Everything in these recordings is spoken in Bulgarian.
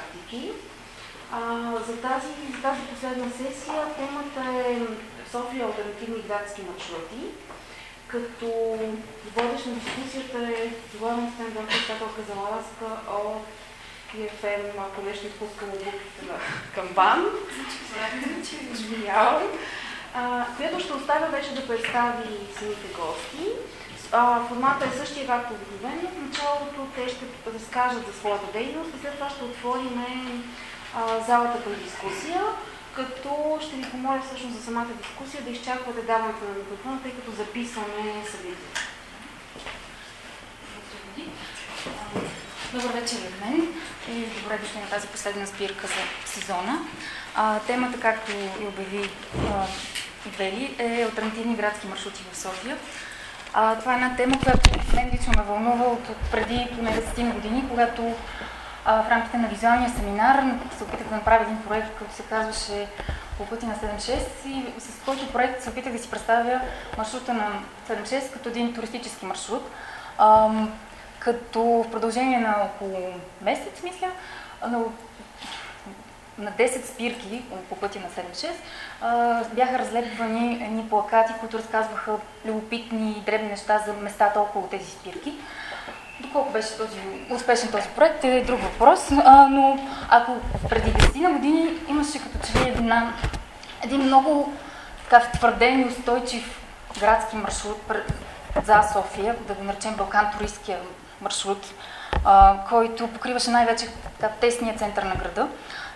практики. А, за, тази, за тази последна сесия темата е София альтернативни градски маршрути, като водещ на дискусията е главен стендър председателка за Ласка от ИФМ, ако нещо изпускало буквите на камбан. Извинявам. която ще оставя вече да представи самите гости. Формата е същия както обикновено. В началото те ще разкажат за своята дейност и след това ще отворим залата към дискусия, като ще ви помоля всъщност за самата дискусия да изчаквате даването на микрофона, тъй като записваме събитието. Добър вечер от мен и добре дошли на тази последна спирка за сезона. А, темата, както и обяви а, Вели, е альтернативни градски маршрути в София. А, това е една тема, която мен лично ме вълнува от, от преди поне 10 години, когато а, в рамките на визуалния семинар се опитах да направя един проект, който се казваше по пъти на 76 и с който проект се опитах да си представя маршрута на 76 като един туристически маршрут. А, като в продължение на около месец, мисля, на 10 спирки по пътя на 76 бяха разлепвани едни плакати, които разказваха любопитни и дребни неща за местата около тези спирки. Доколко беше този, успешен този проект е друг въпрос, а, но ако преди 10 на години имаше като че ли една, един много така втвърден и устойчив градски маршрут за София, да го наречем Балкан туристския маршрут, а, който покриваше най-вече тесния център на града,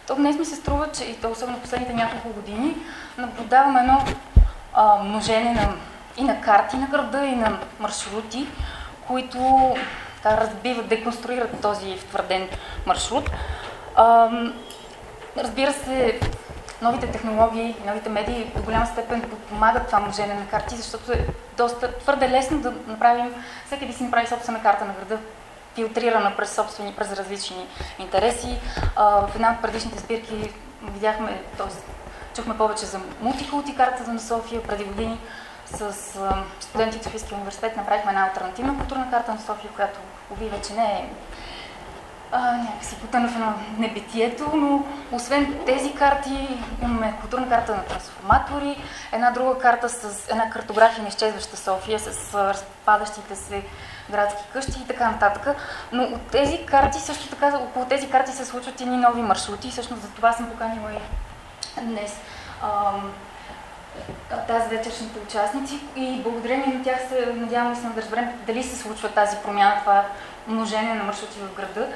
то днес ми се струва, че и особено последните няколко години наблюдаваме едно а, множене на, и на карти на града, и на маршрути, които така, разбиват, деконструират този втвърден маршрут. А, разбира се, новите технологии, новите медии до голяма степен подпомагат това множене на карти, защото е доста твърде лесно да направим, всеки да си направи собствена карта на града филтрирана през собствени, през различни интереси. в една от предишните спирки видяхме, т.е. чухме повече за мултикулти картата на София преди години с студенти от Софийския университет направихме една альтернативна културна карта на София, която уви вече не е някакси потъна в небитието, но освен тези карти имаме културна карта на трансформатори, една друга карта с една картография на изчезваща София с разпадащите се градски къщи и така нататък. Но от тези карти също така, около тези карти се случват и нови маршрути. Всъщност за това съм поканила и днес тази вечершните участници и благодарение на тях се надяваме се да разберем дали се случва тази промяна, това множение на маршрути в града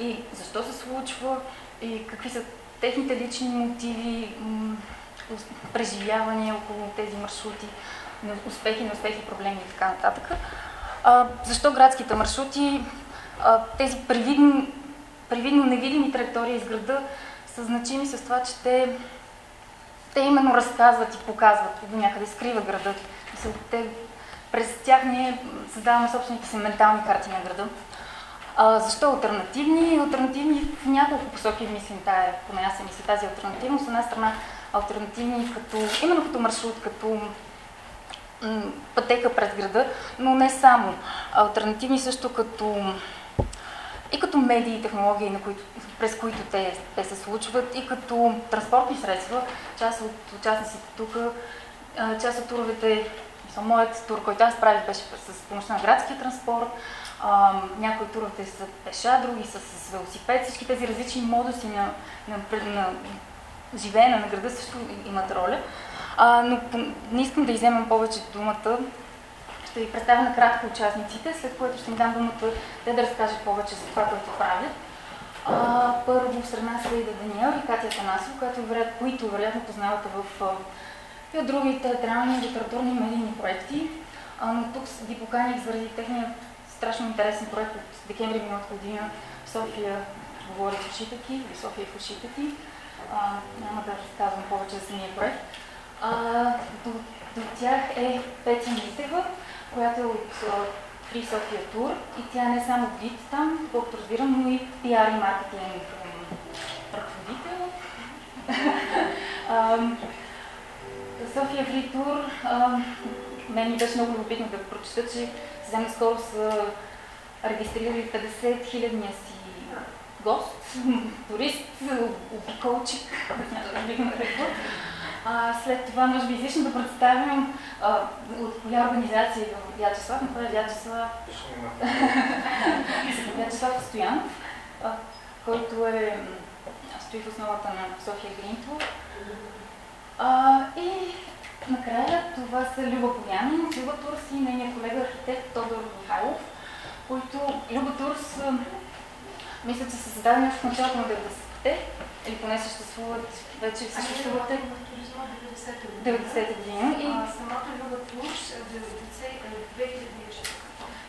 и защо се случва и какви са техните лични мотиви, преживявания около тези маршрути, успехи, неуспехи, проблеми и така нататък. А, защо градските маршрути, а, тези привидно, привидно невидими траектории из града са значими с това, че те, те именно разказват и показват, до някъде скриват града. Те, през тях ние създаваме собствените си ментални карти на града. А, защо альтернативни? Альтернативни в няколко посоки мислим, тая, поне аз мисля тази альтернативност. С една страна альтернативни като, именно като маршрут, като пътека през града, но не само. Альтернативни също като и като медии и технологии, на които, през които те, те се случват, и като транспортни средства. Част от участниците тук, част от туровете, моят тур, който аз правих, беше с помощта на градския транспорт, някои туровете са пеша, други са с велосипед. Всички тези различни модуси на, на, на, живеене на града също имат роля. А, но не искам да иземам повече думата. Ще ви представя накратко участниците, след което ще ми дам думата те да разкажат повече за това, което правят. А, първо сред нас е Ида Даниел и Катя Танасов, която, които вероятно познавате в и от други театрални, литературни медийни проекти. А, но тук ги поканих заради техния страшно интересен проект от декември миналата година в София говори в ушите ти, или София в ушите ти. Няма да разказвам повече за самия проект. А, до, до тях е Петя Митева, която е от Free Sofia Tour и тя не е само гид там, колкото разбирам, но и пиар и маркетинг ръководител. София Free Tour, мен ми беше много любопитно да прочета, че съвсем наскоро са регистрирали 50 хилядния си гост, турист, обиколчик, след това, може би, излишно да представим а, от коя организация е Вячеслав, но това е Вячеслав, Вячеслав Стоянов, а, който е, стои в основата на София Гринтл. А, и накрая това са Люба Боянин от Люба Турс и нейният колега архитект Тодор Михайлов, които Люба Турс мисля, че са създадени в началото на 90-те, или поне съществуват, вече съществуват 90-та година. И самото Люба Турс е 2004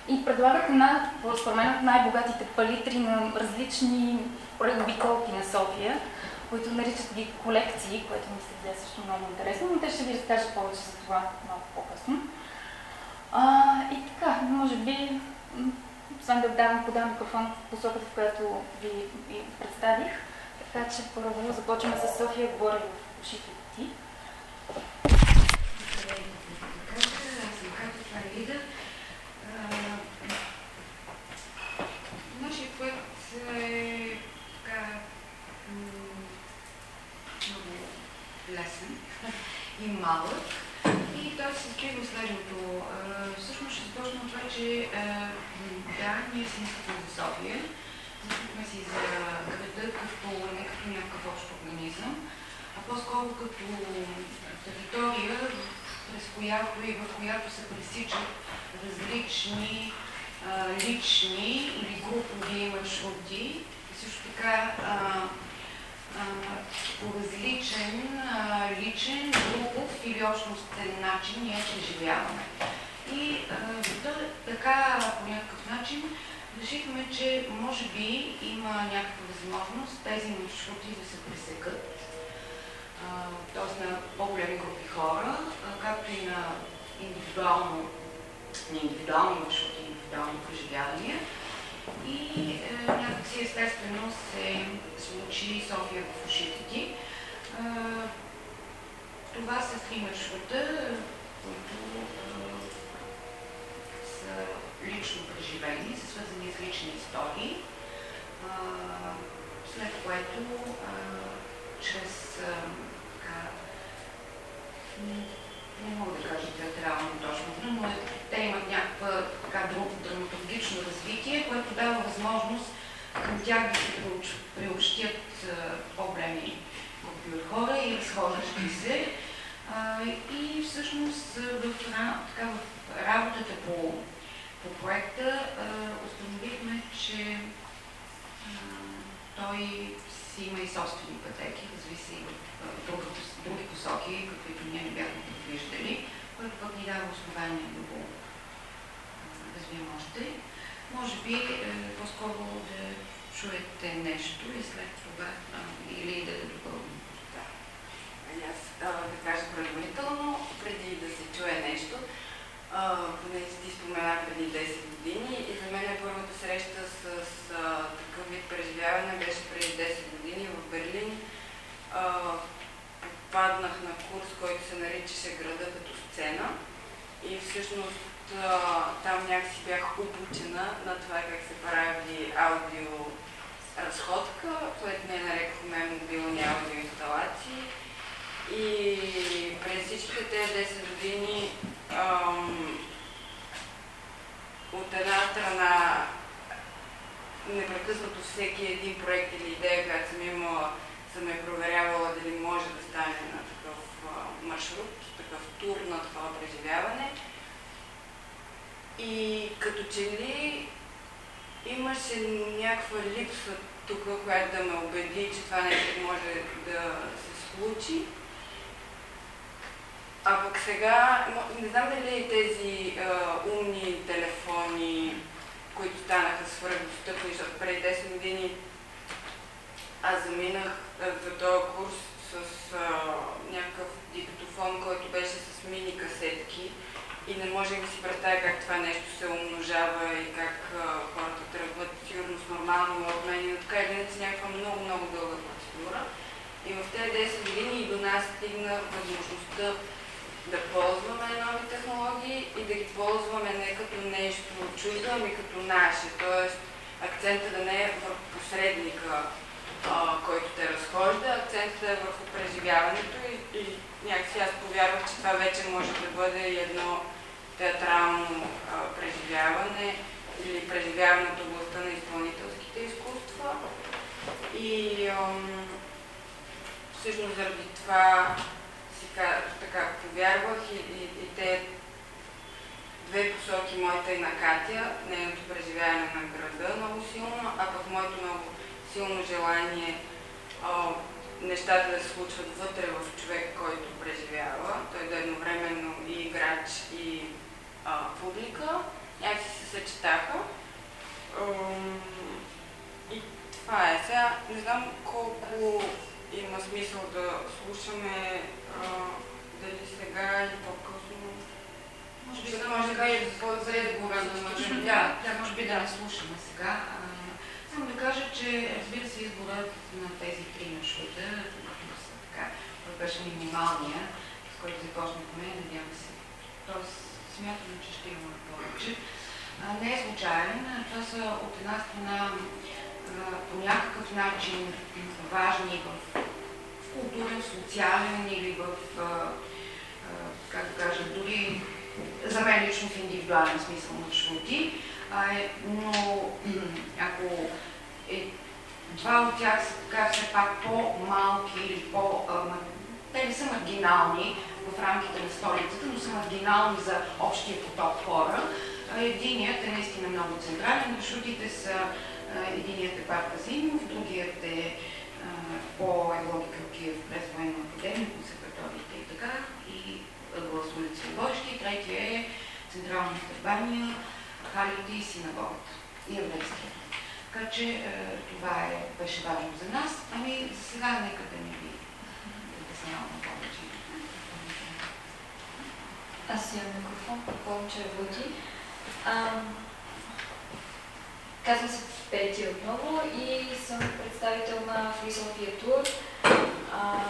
и предлагат една, според мен, най-богатите палитри на различни обиколки на София, които наричат ги колекции, което ми се взе също много интересно, но те ще ви разкажат повече за това малко по-късно. И така, може би освен да давам, подам микрофон в посоката, в която ви, ви представих. Така че първо започваме с София, говори в ушите ти. Нашия малък. И той се състои следното. Всъщност ще започна от това, че да, ние си искаме за София. Запитахме си за града като не като някакъв общ организъм, а по-скоро като територия, през която и в която се пресичат различни лични или групови маршрути. Също така различен личен, групов или общностен начин ние преживяваме. И а, така по някакъв начин решихме, че може би има някаква възможност тези маршрути да се пресекат, т.е. на по-големи групи хора, както и на индивидуално, на индивидуални маршрути, индивидуални преживявания. И е, някакси естествено се случи София в ушите ти. Е, това са три маршрута, които е, лично преживени, са свързани с лични истории, след което чрез а, така, не мога да кажа театрално точно, но те имат някаква така драматургично развитие, което дава възможност към тях да се приобщят по-големи групи от хора и разхождащи се. А, и всъщност в, така, в работата по по проекта установихме, че той си има и собствени пътеки, разви и в други посоки, каквито ние не бяхме предвиждали, което пък ни дава основание да го развием още. Може би по-скоро да чуете нещо и след това или да допълним. Да. Аз да кажа предварително, преди да се чуе нещо, поне ти споменах преди 10 години и за мен първата среща с, с а, такъв вид преживяване беше преди 10 години в Берлин. А, попаднах на курс, който се наричаше Града като сцена и всъщност там някакси бях обучена на това как се прави аудио разходка, което ние нарекохме мобилни аудиоинсталации. И през всичките тези 10 години ам, от една страна непрекъснато всеки един проект или идея, която съм имала, съм е проверявала дали може да стане на такъв маршрут, такъв тур на това преживяване. И като че ли имаше някаква липса тук, която да ме убеди, че това нещо може да се случи. А пък сега, не знам дали тези а, умни телефони, които станаха свръхдостъпни, защото преди 10 години аз заминах е, за този курс с а, някакъв диктофон, който беше с мини касетки и не може да си представя как това нещо се умножава и как а, хората тръгват сигурно с нормално обмен и така един с някаква много, много дълга процедура. И в тези 10 години и до нас стигна възможността да ползваме нови технологии и да ги ползваме не като нещо чуждо, ами като наше. Тоест акцента да не е върху посредника, който те разхожда, акцентът е върху преживяването и, и някакси аз повярвах, че това вече може да бъде едно театрално а, преживяване или преживяване от областта на изпълнителските изкуства. И ам, всъщност заради това си така повярвах и, и, и те две посоки, моята и на Катя, нейното преживяване на града много силно, а пък моето много силно желание а, нещата да се случват вътре в човек, който преживява. Той да е едновременно и играч, и а, публика. Някакси се съчетаха. И това е. Сега не знам колко има смисъл да слушаме а, дали сега или по-късно. Може би, да, може да и по-добре да го Да, може би да слушаме сега. Само да кажа, че разбира се изборът на тези три маршрута, така, беше минималния, с който започнахме, надявам се. Тоест, смятам, че ще имаме повече. Не е случайен. Това са от една страна по някакъв начин важни в културен, социален или в, как да кажа, дори за мен лично в индивидуален смисъл маршрути. Но ако е, два от тях са така все пак по-малки или по... те не са маргинални в рамките на столицата, но са маргинални за общия поток хора. Единият е наистина много централен. Маршрутите са единият е парк Казинов, другият е по логика Киев през военна академия, консерваторията и така, и улица Лобойщи, третия е Централна Стърбания, Халите и синагогата и еврейския. Така че е, това е, беше важно за нас. Ами за сега нека да не ви обяснявам повече. Аз имам микрофон, повече работи. Казвам се Пети отново и съм представител на Free Tour. А,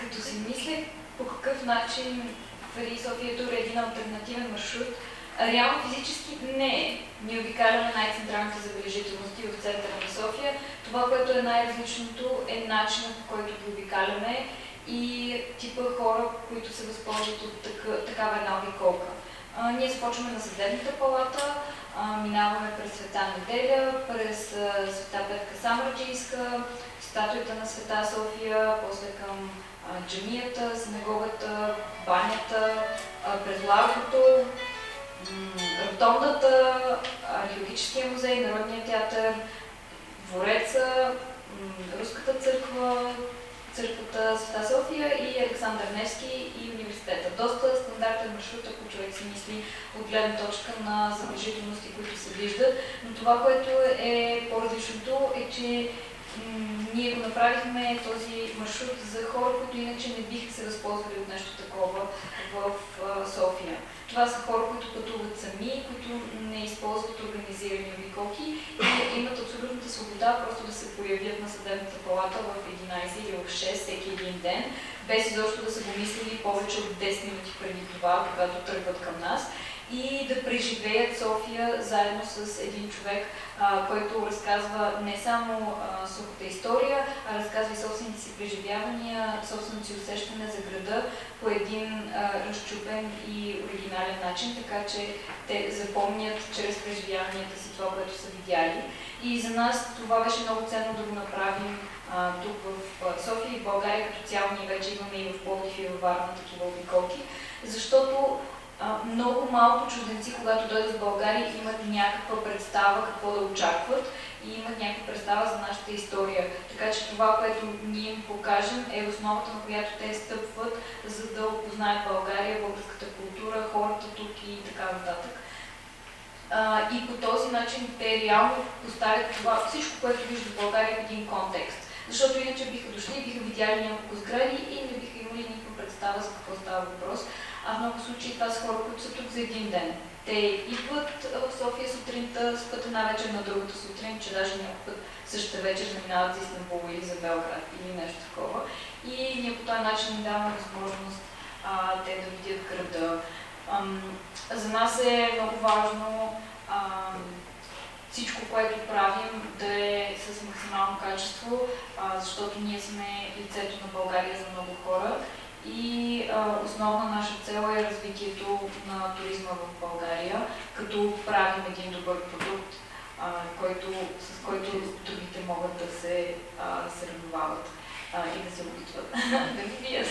като си мисля по какъв начин Free Tour е един альтернативен маршрут, реално физически не е. Ние обикаляме най-централните забележителности в центъра на София. Това, което е най-различното е начинът по който ги обикаляме и типа хора, които се възползват от такава една обиколка. Ние започваме на съдебната палата, минаваме през Света Неделя, през Света Петка Самарджийска, статуята на Света София, после към а, джамията, синагогата, банята, през Ларгото, Ротондата, Археологическия музей, Народния театър, Двореца, Руската църква, църквата Света София и Александър Невски и университета. Доста стандартен маршрут, ако човек си мисли от гледна точка на забележителности, които се виждат. Но това, което е по-различното е, че ние го направихме този маршрут за хора, които иначе не биха се възползвали от нещо такова в София. Това са хора, които пътуват сами, които не използват организирани обиколки и имат абсолютната свобода просто да се появят на съдебната палата в 11 или в 6 всеки един ден, без изобщо да са го мислили повече от 10 минути преди това, когато тръгват към нас и да преживеят София заедно с един човек, а, който разказва не само а, сухата история, а разказва и собствените си преживявания, собственото си усещане за града по един а, разчупен и оригинален начин, така че те запомнят чрез преживяванията си това, което са видяли. И за нас това беше много ценно да го направим а, тук в София и в България като цяло. Ние вече имаме и в Пловдив и във Варна такива обиколки, защото много малко чужденци, когато дойдат в България, имат някаква представа какво да очакват и имат някаква представа за нашата история. Така че това, което ние им покажем, е основата, на която те стъпват, за да опознаят България, българската култура, хората тук и така нататък. А, и по този начин те реално поставят това, всичко, което виждат в България в един контекст. Защото иначе биха дошли, биха видяли няколко сгради и не биха имали никаква представа за какво става въпрос а в много случаи това са хора, които са тук за един ден. Те идват в София сутринта, спът една вечер на другата сутрин, че даже някой път същата вечер заминават за Истанбул или за Белград или нещо такова. И ние по този начин даваме възможност а, те да видят града. Ам, за нас е много важно ам, всичко, което правим, да е с максимално качество, а, защото ние сме лицето на България за много хора и а, основна наша цел е развитието на туризма в България, като правим един добър продукт, а, който, с който другите могат да се а, съревновават и да се опитват да ни бият,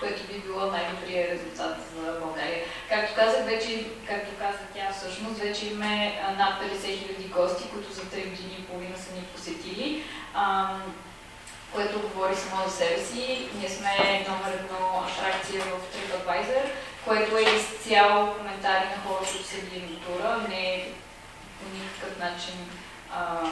което би било най-добрият резултат за България. Както казах вече, както каза тя всъщност, вече имаме над 50 000 гости, които за 3 години и половина са ни посетили. Което говори само за себе си. Ние сме номер едно атракция в TripAdvisor, което е изцяло коментари на хора, които са били на не по никакъв начин а,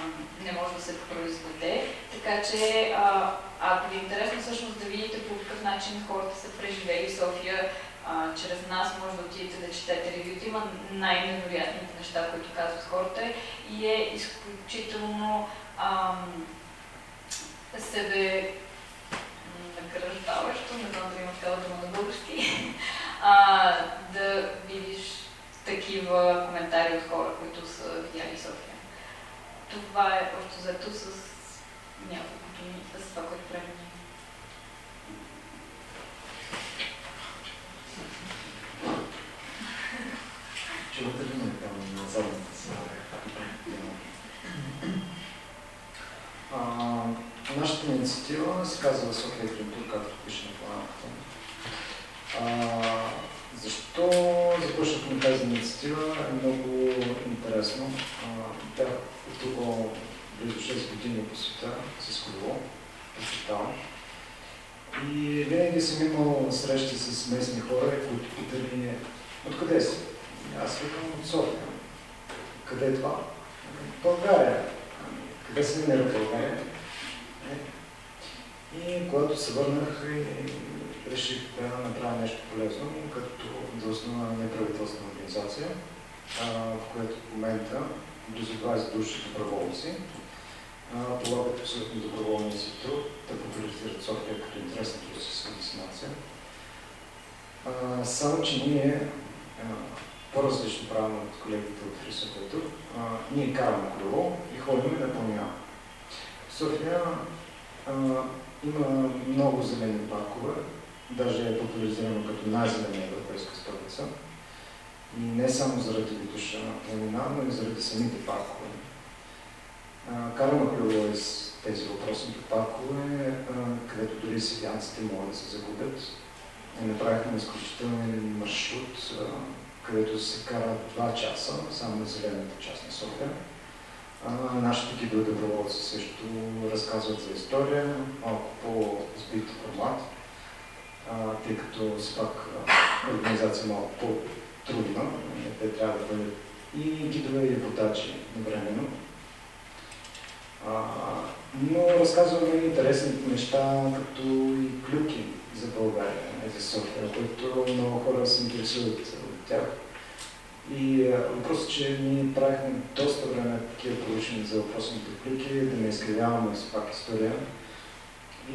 не може да се произведе. Така че, а, ако ви е интересно всъщност да видите по какъв начин хората са преживели София, а, чрез нас може да отидете да четете ревюта. Има най-невероятните неща, които казват хората и е изключително ам, себе награждаващо, не знам дали има такава дума на български, а, да видиш такива коментари от хора, които са видяли София. Това е общо заето с няколко думи, с това, което правим Чувате ли ме там на задната си? Нашата инициатива се казва София Tour, както пише на планата. Защо започнахме тази инициатива е много интересно. Бях пътувал близо 6 години по света с колело, посещавам. И винаги съм имал срещи с местни хора, които питали откъде си. Аз викам от София. Къде е това? България. Къде се намира България? И когато се върнах, реших да направя нещо полезно, като да основна неправителствена организация, в която в момента близо 20 души доброволци полагат абсолютно доброволния си труд да популяризират София като интересна туристическа дестинация. Само, че ние по-различно правим от колегите от Фрисофия ние караме колело и ходим на планина. В София има много зелени паркове, даже е популяризирано като най-зеления европейска столица. И не само заради Витоша планина, но и заради самите паркове. Караме колело из тези въпросните паркове, където дори седянците могат да се загубят. Направихме изключителен маршрут, където се кара 2 часа, само на зелената част на София. Нашите гидове доброволци също разказват за история, малко по-сбит формат, тъй като все пак организация е малко по-трудна. Те трябва да бъдат и гидове, и водачи времено. но разказваме интересни неща, като и клюки за България за София, които много хора се интересуват от тях. И е, въпросът, че ние правихме доста време такива проучвания за въпросните клики, да не изкривяваме все пак история.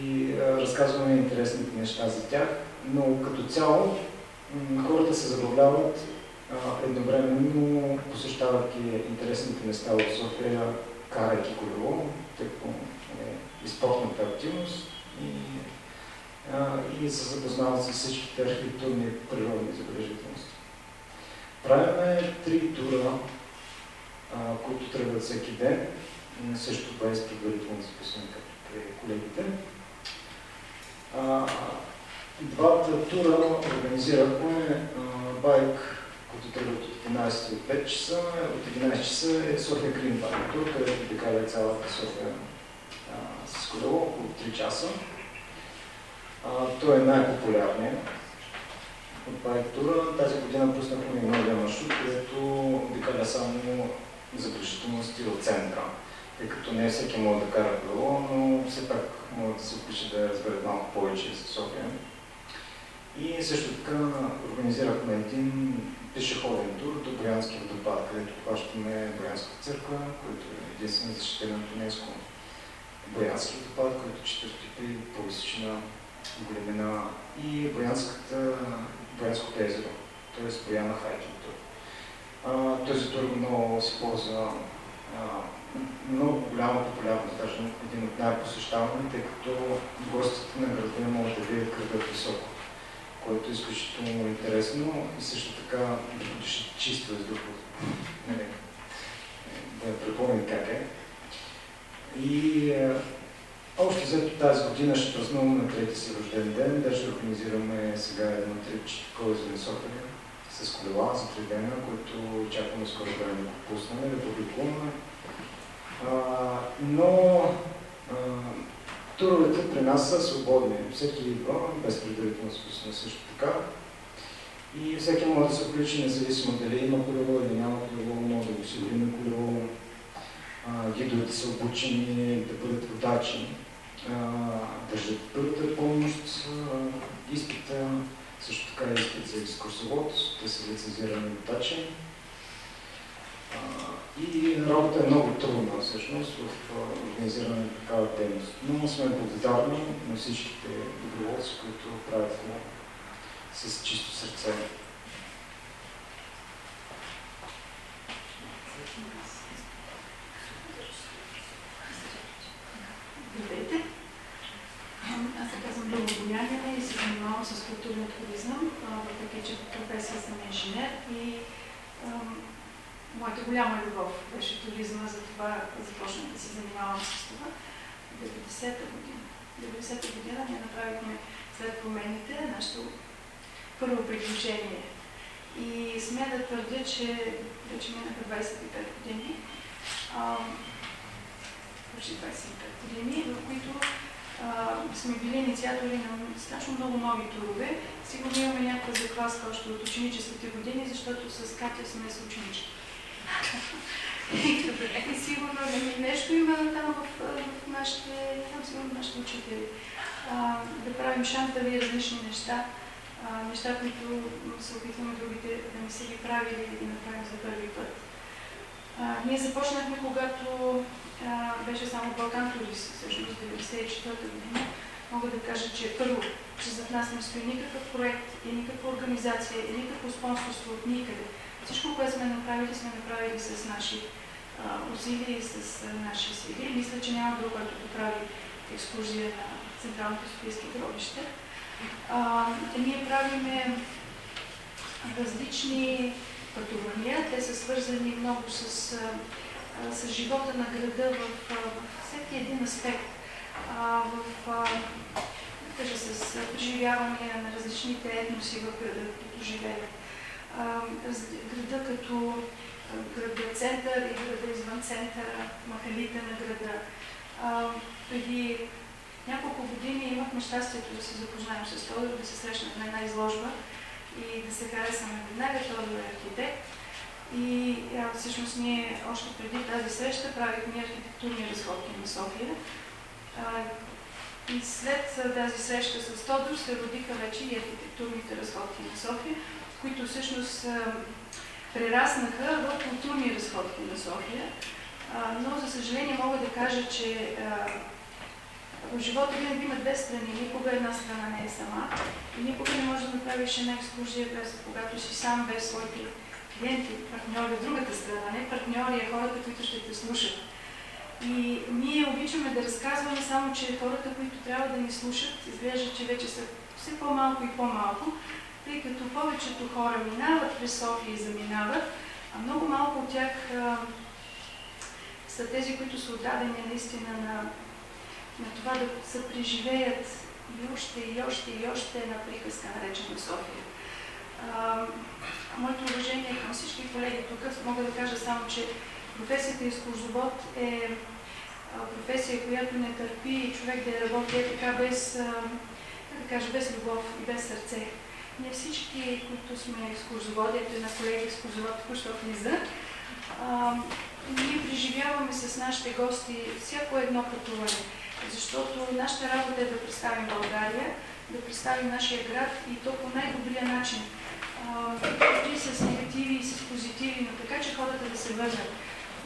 И е, разказваме интересните неща за тях, но като цяло хората се забавляват едновременно, посещавайки интересните места в София, карайки колело, тъй като е, спортната активност. И, а, и се запознават с всичките архитектурни природни забележителности. Правиме три тура, а, които тръгват всеки ден, също без предварително записване като при колегите. А, двата тура организирахме байк, които тръгват от 11 от 5 часа. От 11 часа е София Крим Байк тур, където обикаля цялата София а, с колело около 3 часа. А, той е най-популярният от Байктура. Тази година пуснахме и новия маршрут, където обикаля само забележителности от центъра, тъй като не всеки може да кара колело, но все пак може да се опише да разбере малко повече за София. И също така организирахме един пешеходен тур до Боянския водопад, където плащаме Боянската църква, който е единствено защитен от ЮНЕСКО. Боянски водопад, който е четвърти по височина, големина и Боянската, Боянското езеро, т.е. Бояна Хайкин тур. Този тур много се ползва много голяма популярност, даже един от най-посещаваните, тъй като гостите на града могат да видят кръгът високо което е изключително интересно и също така да подишат чист въздух. Нали, да припомним как е. И още взето тази година ще празнуваме на трети си рожден ден, ще организираме сега едно трипче такова за София с колела за три дена, които очакваме скоро време да пуснем, да публикуваме. но а, Туровете при нас са свободни. Всеки идва без предварително списане също така. И всеки може да се включи, независимо дали има колело или няма колело, може да го осигурим колело. Гидовете са обучени да бъдат водачи, държат първата помощ, изпита, също така изпит за екскурсовод, те са лицензирани водачи. И работа е много трудна всъщност в организиране на такава дейност. Но сме благодарни на всичките доброволци, които правят това с чисто сърце. Здравейте! Аз се казвам Люба Боянина и се занимавам с културен туризъм, въпреки че професия съм инженер и моята голяма любов беше туризма, затова започнах да се занимавам с това. 90-та година. 90-та година ние направихме след промените нашето първо приключение. И смея да твърдя, че вече минаха 25 години, почти 25 години, в които сме били инициатори на страшно много нови турове. Сигурно имаме някаква закваска още от ученическите години, защото с Катя сме с ученички. И сигурно нещо има там в, в нашите, там сигурно нашите учители. А, да правим шантави различни неща, а, неща, които се опитваме другите да не са ги правили и да направим за първи път. А, ние започнахме, когато беше само Балкан Турист, всъщност 1994 година. Мога да кажа, че първо, че зад нас не стои никакъв проект и никаква организация и никакво спонсорство от никъде. Всичко, което сме направили, сме направили с наши а, усилия и с а, наши сили. Мисля, че няма друг, който да прави екскурзия на Централното Софийски гробище. Ние правиме различни пътувания. Те са свързани много с, с живота на града в, в всеки един аспект. А, в, а, с преживявания на различните етноси в града, които живеят града като градът център и града извън центъра, махалите на града. преди няколко години имахме щастието да се запознаем с Тодор, да се срещнем на една изложба и да се харесаме веднага. Тодор е архитект. И а, всъщност ние още преди тази среща правихме архитектурни разходки на София. А, и след тази среща с Тодор се родиха вече и архитектурните разходки на София, които всъщност прераснаха в културни разходки на София. Но, за съжаление, мога да кажа, че в живота винаги има две страни. Никога една страна не е сама. И никога не можеш да направиш една екскурзия, когато си сам, без своите клиенти, партньори от другата страна. Не партньори, а хората, които ще те слушат. И ние обичаме да разказваме само, че хората, които трябва да ни слушат, изглежда, че вече са все по-малко и по-малко, тъй като повечето хора минават през София и заминават, а много малко от тях а, са тези, които са отдадени наистина на, на това да се преживеят и още, и още, и още една приказка, наречена София. А, моето уважение към всички колеги тук, мога да кажа само, че професията изкурзовод е професия, която не търпи човек да я работи е така без, да кажа, без любов и без сърце. Ние всички, които сме екскурзоводи, ето една колега екскурзовод току-що влиза, ние преживяваме с нашите гости всяко едно пътуване, защото нашата работа е да представим България, да представим нашия град и то по най-добрия начин. И с негативи, и с позитиви, но така, че хората да се върнат.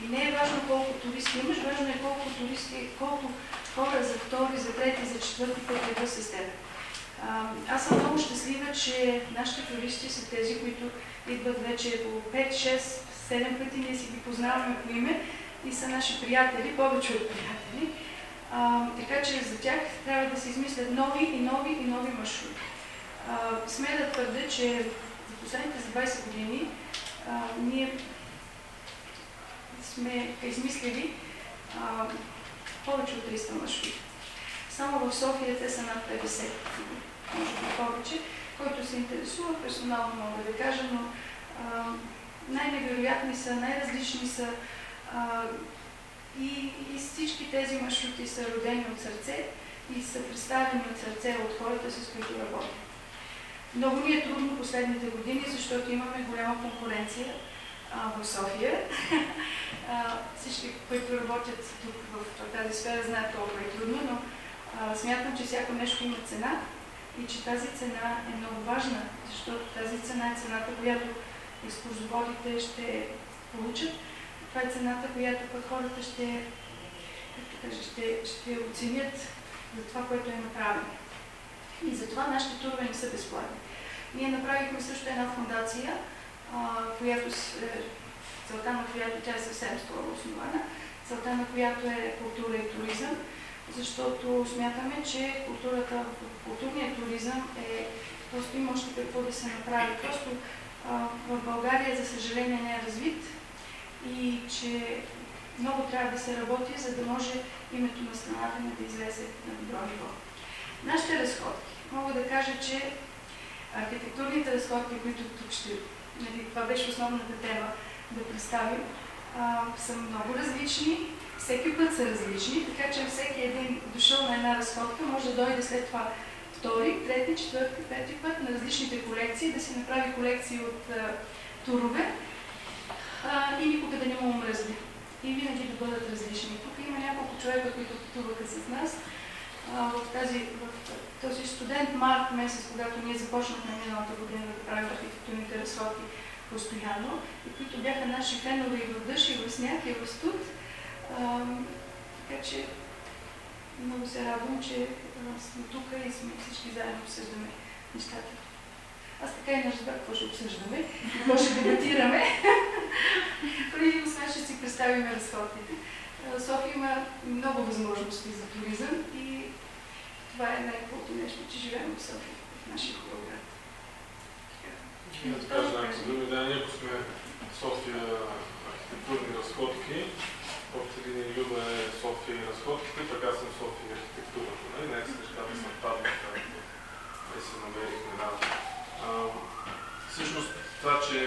И не е важно колко туристи имаш, важно е колко туристи, колко хора за втори, за трети, за четвърти път идват с теб. Аз съм много щастлива, че нашите туристи са тези, които идват вече по 5, 6, 7 пъти, ние си ги познаваме по име и са наши приятели, повече от приятели. А, така че за тях трябва да се измислят нови и нови и нови маршрути. Сме да твърда, че за последните 20 години а, ние сме измислили а, повече от 300 маршрути. Само в София те са над 50, може би повече. Който се интересува, персонално мога да кажа, но най-невероятни са, най-различни са а, и, и всички тези маршрути са родени от сърце и са представени от сърце от хората, с които работим. Много ни е трудно последните години, защото имаме голяма конкуренция а, в София. а, всички, които работят тук в тази сфера, знаят толкова е трудно, но а, смятам, че всяко нещо има цена и че тази цена е много важна, защото тази цена е цената, която екскурзоводите ще получат. Това е цената, която пък хората ще, ще, ще оценят за това, което е направено. И затова нашите турове не са безплатни. Ние направихме също една фундация, която, целта на която тя е съвсем скоро основана, целта на която е култура и туризъм, защото смятаме, че културата, културният туризъм е просто има още какво да се направи. Просто в България, за съжаление, не е развит и че много трябва да се работи, за да може името на страната ни да излезе на добро ниво. Нашите разходки. Мога да кажа, че архитектурните разходки, които тук ще... Нали, това беше основната тема да представим, а, са много различни, всеки път са различни, така че всеки един дошъл на една разходка може да дойде след това втори, трети, четвърти, пети път на различните колекции, да си направи колекции от а, турове а, и никога да не му омръзне. И винаги да бъдат различни. Тук има няколко човека, които пътуваха с нас. А, в, тази, в този студент март месец, когато ние започнахме миналата година да правим архитектурните разходки постоянно, и които бяха наши фенове и в дъжд, и в сняг, и в студ. Така че много се радвам, че сме тук и сме всички заедно обсъждаме нещата. Аз така и не разбрах какво ще обсъждаме, какво ще дебатираме. Преди освен ще си представим разходите. София има много възможности за туризъм и това е най-хубавото нещо, че живеем в София, в нашия хубав град. Да някакви думи, да, ние сме София архитектурни разходки, обща линия Люба е София и разходките, така съм София и архитектурата. Нали? Не нещата са паднаха и се намерихме на... Всъщност това, че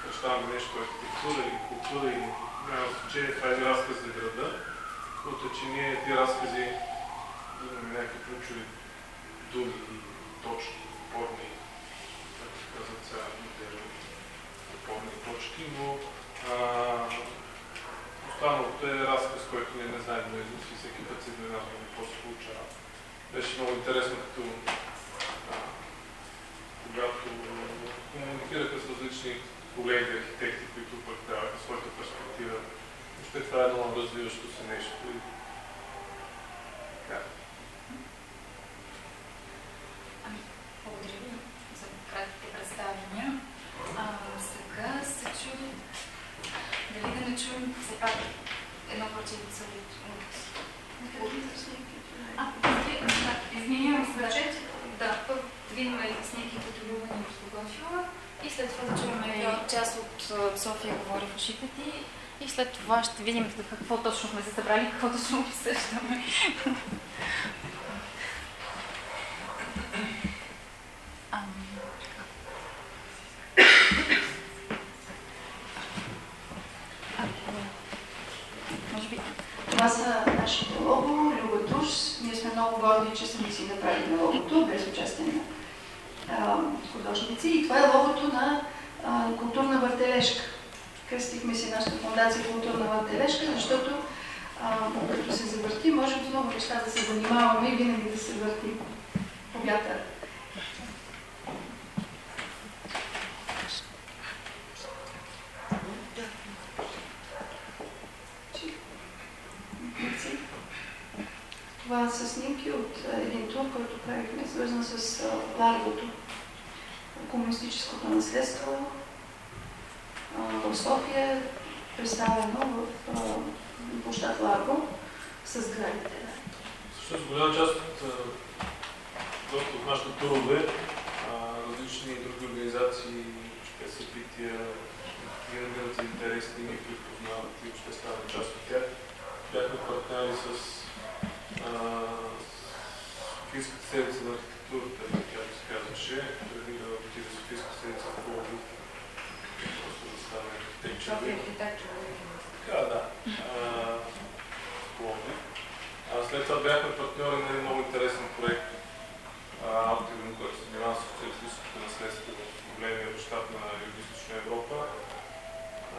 кръщаваме нещо архитектура или култура или няма значение, това е разказ за града. Хубавото е, че ние тези разкази имаме някакви ключови думи и точки, опорни, както казват сега модерни, опорни точки, но а, Останалото е разказ, който ние не знаем наизуст и всеки път се изненадваме какво се получава. Беше много интересно, като а, когато комуникираха с различни колеги архитекти, които пък даваха своята перспектива. Въобще това е едно развиващо се нещо. И, така. Ами, благодаря ви за кратките представяния. А, сега се чуди дали да не чуем все пак едно прочетица от... А, изменявам се. Да, първо видим снимки като Любен и подготвила и след това да чуваме част от София говори в ушите ти и след това ще видим какво точно сме се събрали, какво точно обсъждаме. Това са нашите лого, Люба Ние сме много горди, че сме си направили логото, без участие на а, художници. И това е логото на а, културна въртележка. Кръстихме си нашата фундация културна въртележка, защото а, като се завърти, може от много неща да се занимаваме и винаги да се върти по вятър. свързан с Ларгото, комунистическото наследство в София, представено в площад Ларго с сградите. Всъщност голяма част от, от нашите турове, различни други организации, ще събития, генерират интереси, ние ги познават и ще станат част от тях. Бяхме партньори с Софийската седмица на архитектурата, която се казваше, преди да отиде Софийска седмица в Пловдив. Просто да стане архитектура. Така, да. Пловдив. А след това бяхме партньори на един много интересен проект Аутивен, който се занимава с социалистическото наследство в големия щат на Юго-Источна Европа.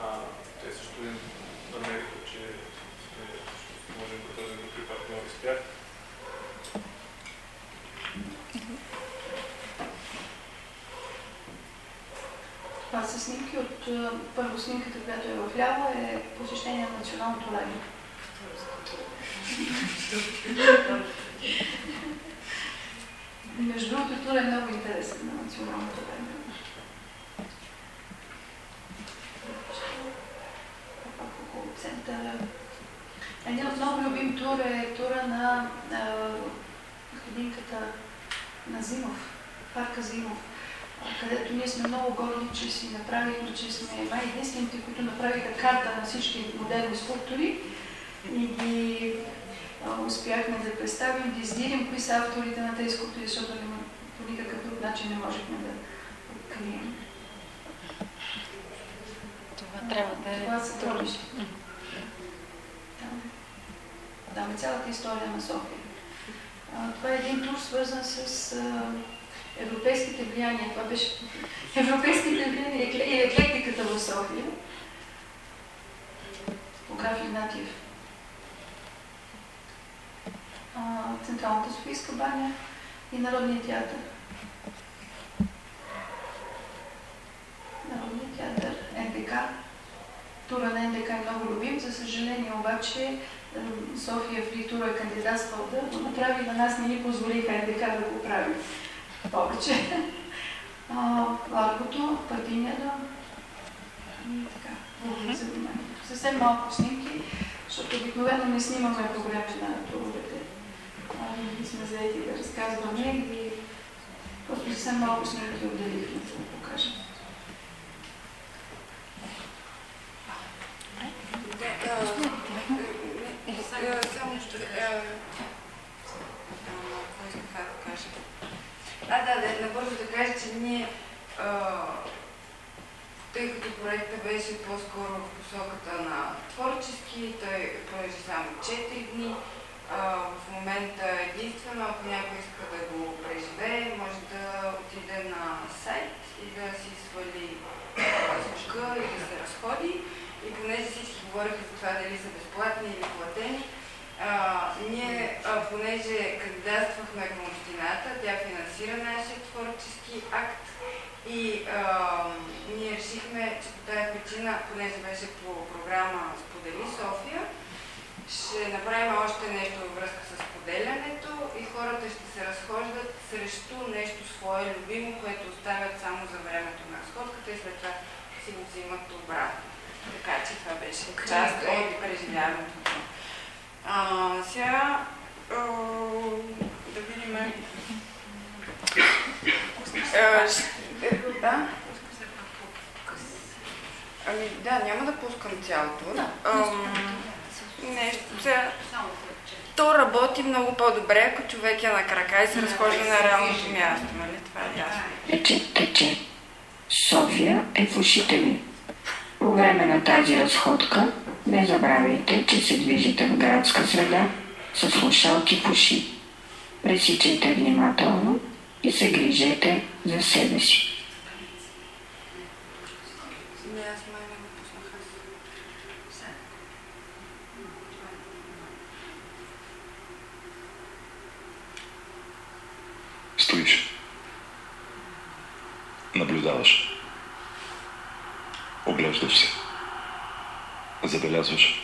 А, те също намериха, че можем да бъдем добри партньори с тях. Това са снимки от първо снимката, която е в ляво, е посещение на Националното радио. Между другото, тур е много интересен на Националното радио. Около центъра. Един от много любим тур е тура на ходинката на Зимов, парка Зимов горди, че си направихме, че сме май единствените, които направиха карта на всички модерни скулптури и ги а, успяхме да представим, да издирим кои са авторите на тези скулптури, защото не, по никакъв друг начин не можехме да открием. Това трябва да е... Това са трудности. Там е цялата история на София. А, това е един тур, свързан с а, европейските влияния. Това беше европейските влияния и еклектиката в София. Граф Игнатиев. Централната Софийска баня и Народния театър. Народния театър, НДК. Тура на НДК е много любим. За съжаление обаче София Фри Тура е кандидатствал да го направи, на нас не ни позволиха НДК да го прави повече. Ларгото, партийния дом и така. Благодаря за вниманието. Съвсем малко снимки, защото обикновено не снимаме по време на туровете. Ние сме заети да разказваме и просто съвсем малко снимки отделихме да го покажем. Само ще... Какво исках да кажа? А, да, да, набързо да кажа, че ние, а, тъй като проектът беше по-скоро в посоката на творчески, той продължи само 4 дни. А, в момента единствено, ако някой иска да го преживее, може да отиде на сайт и да си свали звука и да се разходи. И понеже всички говориха за това дали са безплатни или платени, а, ние, а, понеже кандидатствахме към общината, тя финансира нашия творчески акт и а, ние решихме, че по тази причина, понеже беше по програма Сподели София, ще направим още нещо във връзка с поделянето и хората ще се разхождат срещу нещо свое любимо, което оставят само за времето на разходката и след това си го взимат обратно. Така че това беше част от преживяването. А, сега а, да видим. да? Ами да, няма да пускам цялото. нещо. Сега, то работи много по-добре, ако човек е на крака и се разхожда на реалното място, нали? Това е ясно. Тече, тече. София е в ушите ми. По време на тази разходка не забравяйте, че се движите в градска среда с слушалки в уши. Пресичайте внимателно и се грижете за себе си. Стоиш. Наблюдаваш. Оглеждаш се забелязваш,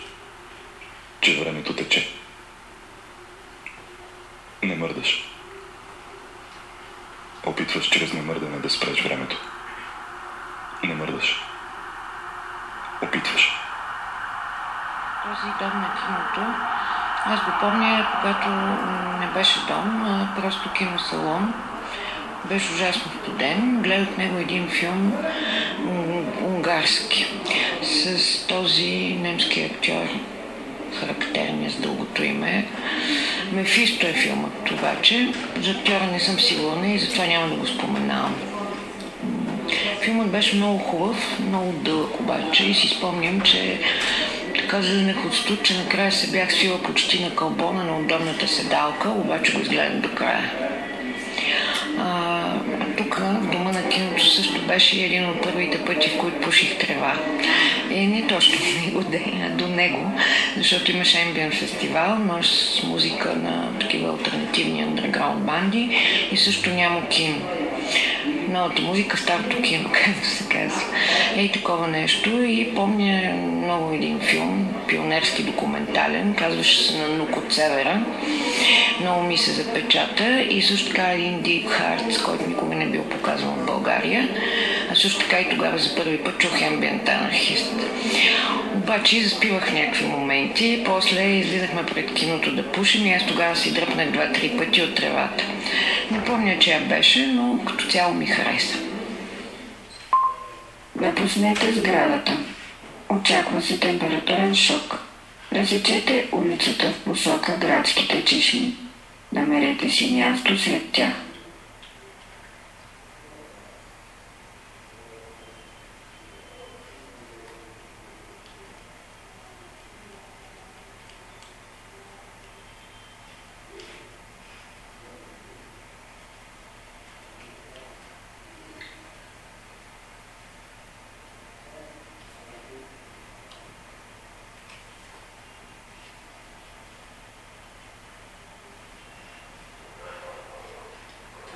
че времето тече. Не мърдаш. Опитваш чрез намърдане да спреш времето. Не мърдаш. Опитваш. Този дом на киното, аз го помня, когато не беше дом, просто киносалон. Беше ужасно студен. Гледах него един филм унгарски с този немски актьор, характерния с дългото име. Мефисто е филмът обаче. За актьора не съм сигурна и затова няма да го споменавам. Филмът беше много хубав, много дълъг обаче и си спомням, че така зазнах от студ, че накрая се бях свила почти на кълбона на удобната седалка, обаче го изгледам до края. А, тук, в дома на киното, също беше един от първите пъти, в които пуших трева. И не точно него, до него, защото имаше Ambient фестивал, но с музика на такива альтернативни андерграунд банди и също няма кино новата музика, старото кино, както се казва. Ей такова нещо и помня много един филм, пионерски документален, казваше се на Нук от севера. Много ми се запечата и също така един Deep Hearts, който никога не е бил показван в България. А също така и тогава за първи път чух Ambient анархист. Обаче заспивах някакви моменти, после излизахме пред киното да пушим и аз тогава си дръпнах два-три пъти от тревата. Не помня, че я беше, но като цяло ми хареса. Напуснете сградата. Очаква се температурен шок. Разсечете улицата в посока градските чешми. Намерете си място сред тях.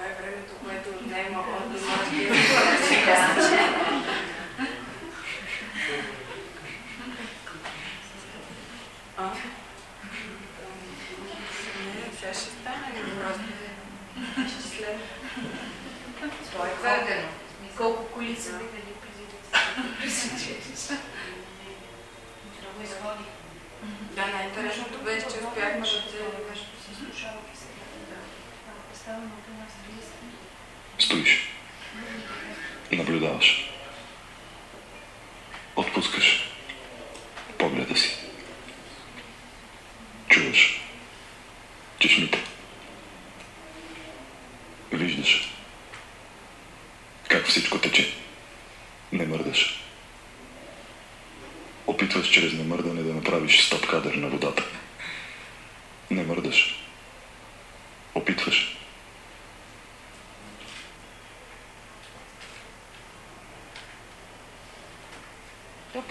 Това е времето, което отнема от домашния да се каже. А? Не, сега ще стане просто. Ще след. Това е твърдено. Колко коли са видели преди да Да, най-интересното беше, че успяхме да се... Стоиш. Наблюдаваш. Отпускаш погледа си. Чуваш чешмите. Виждаш как всичко тече. Не мърдаш. Опитваш чрез намърдане да направиш стоп кадър на водата. Не мърдаш. Опитваш.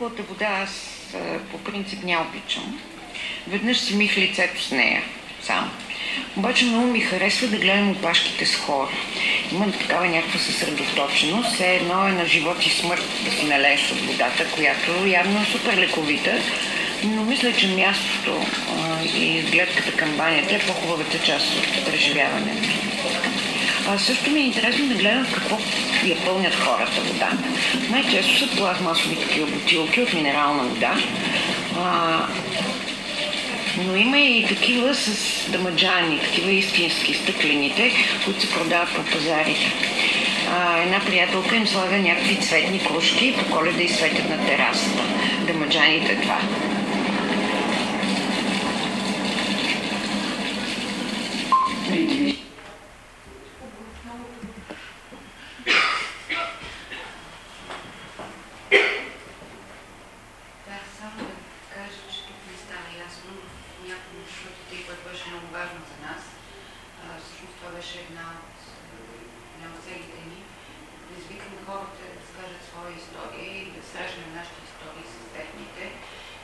Топлата вода аз а, по принцип не обичам. Веднъж си мих лицето с нея, сам. Обаче много ми харесва да гледам опашките с хора. Има такава някаква съсредоточеност. Все едно е на живот и смърт да се налееш от водата, която явно е супер лековита. Но мисля, че мястото и гледката към банята е по-хубавата част от преживяването. А също ми е интересно да гледам какво я пълнят хората вода. Най-често са пластмасови такива бутилки от минерална вода. А, но има и такива с дамаджани, такива истински, стъклените, които се продават по пазарите. А, една приятелка им слага някакви цветни кружки по коледа и светят на терасата. Дамаджаните това. Да, само да кажа, че тук не стана ясно в някои от шутите, което беше много важно за нас. А, всъщност това беше една от, една от целите ни. Да извикаме хората да разкажат своя история и да срещнем нашите истории с техните.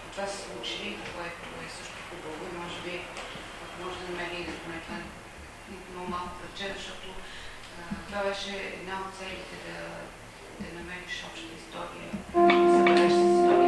И това се случи, което е също хубаво и може би, ако може да намери поне това парче, защото а, това беше една от целите да, да намериш обща история, да събереш с историята.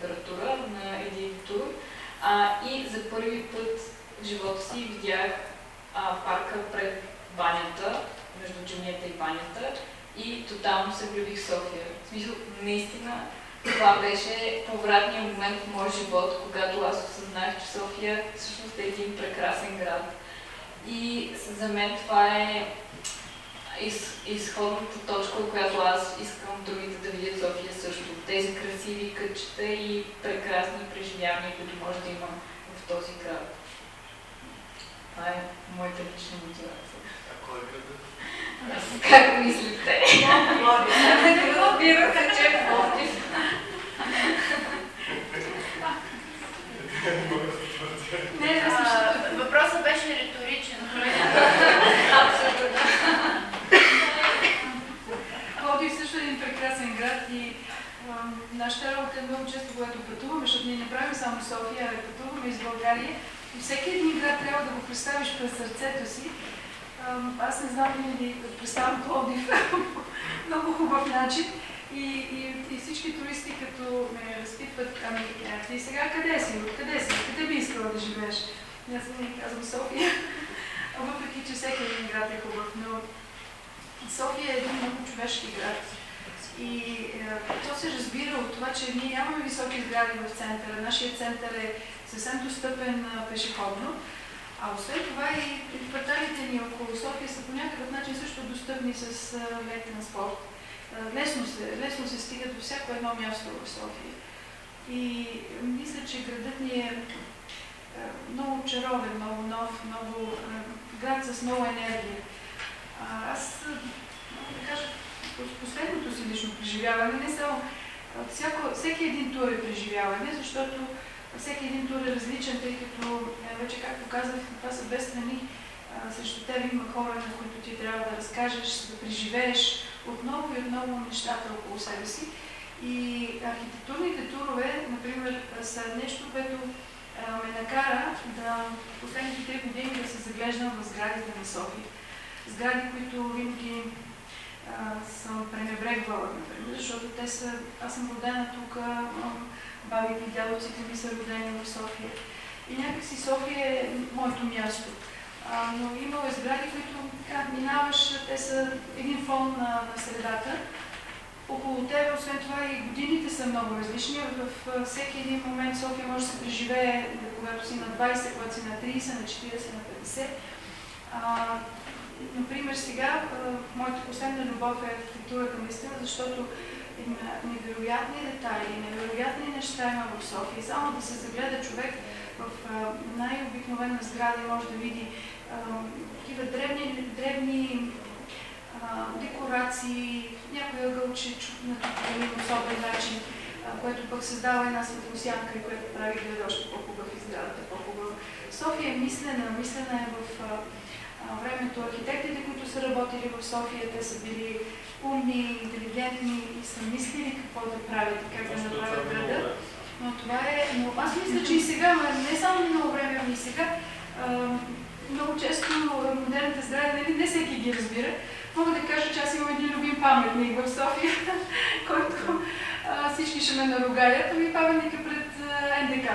Температура на един тур. А, и за първи път в живота си видях а, парка пред банята, между джамията и банята и тотално се влюбих в София. В смисъл, наистина това беше повратният момент в моя живот, когато аз осъзнах, че София всъщност е един прекрасен град. И за мен това е из, изходната точка, от която аз искам другите да видят София също. Тези красиви кътчета и прекрасни преживявания, които може да има в този град. Това е моята лична мотивация. А кой е градът? Как мислите? Не разбирате, че е Пловдив. Не, Въпросът беше риторичен. Абсолютно. Пловдив също е един прекрасен град и а, нашата работа е много често, когато пътуваме, защото ние не правим само София, а пътуваме из България. И всеки един град трябва да го представиш през сърцето си. А, аз не знам винаги да представям Пловдив по много хубав начин. И, и, и всички туристи, като ме разпитват, ами ти сега къде си, откъде си, къде би искала да живееш? Аз не казвам София, въпреки, че всеки един град е хубав, но София е един много човешки град. И е, то се разбира от това, че ние нямаме високи сгради в центъра. Нашия център е съвсем достъпен а, пешеходно. А освен това и кварталите ни около София са по някакъв начин също достъпни с а, лек транспорт. А, Лесно се, лесно се стига до всяко едно място в София. И мисля, че градът ни е много очарован, много нов, много град с много енергия. Аз да кажа пос- последното си лично преживяване, не само всяко, всеки един тур е преживяване, защото всеки един тур е различен, тъй като е, вече както казах, това са две страни. Срещу теб има хора, на които ти трябва да разкажеш, да преживееш отново и отново нещата около себе си. И архитектурните турове, например, са нещо, което ме накара да последните три години да се заглеждам в сградите на София. Сгради, които винаги съм пренебрегвала, например, защото те са... Аз съм родена тук, а, бабите и дядовците ми са родени в София. И някакси София е моето място. А, но има сгради, които така, минаваш, те са един фон на, на средата. Около теб, освен това и годините са много различни. В, в всеки един момент София може да се преживее, когато си на 20, когато си на 30, на 40, на 50. А, например, сега моята последна любов е архитектурата наистина, защото има невероятни детайли, невероятни неща има в София. Само да се загледа човек в най-обикновена сграда може да види такива древни, древни а, декорации, някои ъгълче натопени по особен начин, а, което пък създава една светлосянка и което прави да е още по-хубав изградата, по-хубава. София е мислена, мислена е в времето. Архитектите, които са работили в София, те са били умни, интелигентни и са мислили какво да правят и как да направят града. Но това е... Но аз мисля, че и сега, не само минало време, ами и сега, много често модерните сгради, нали, не всеки ги разбира. Мога да кажа, че аз имам един любим паметник в София, който а, всички ще ме наругаят. Ами паметник е пред НДК.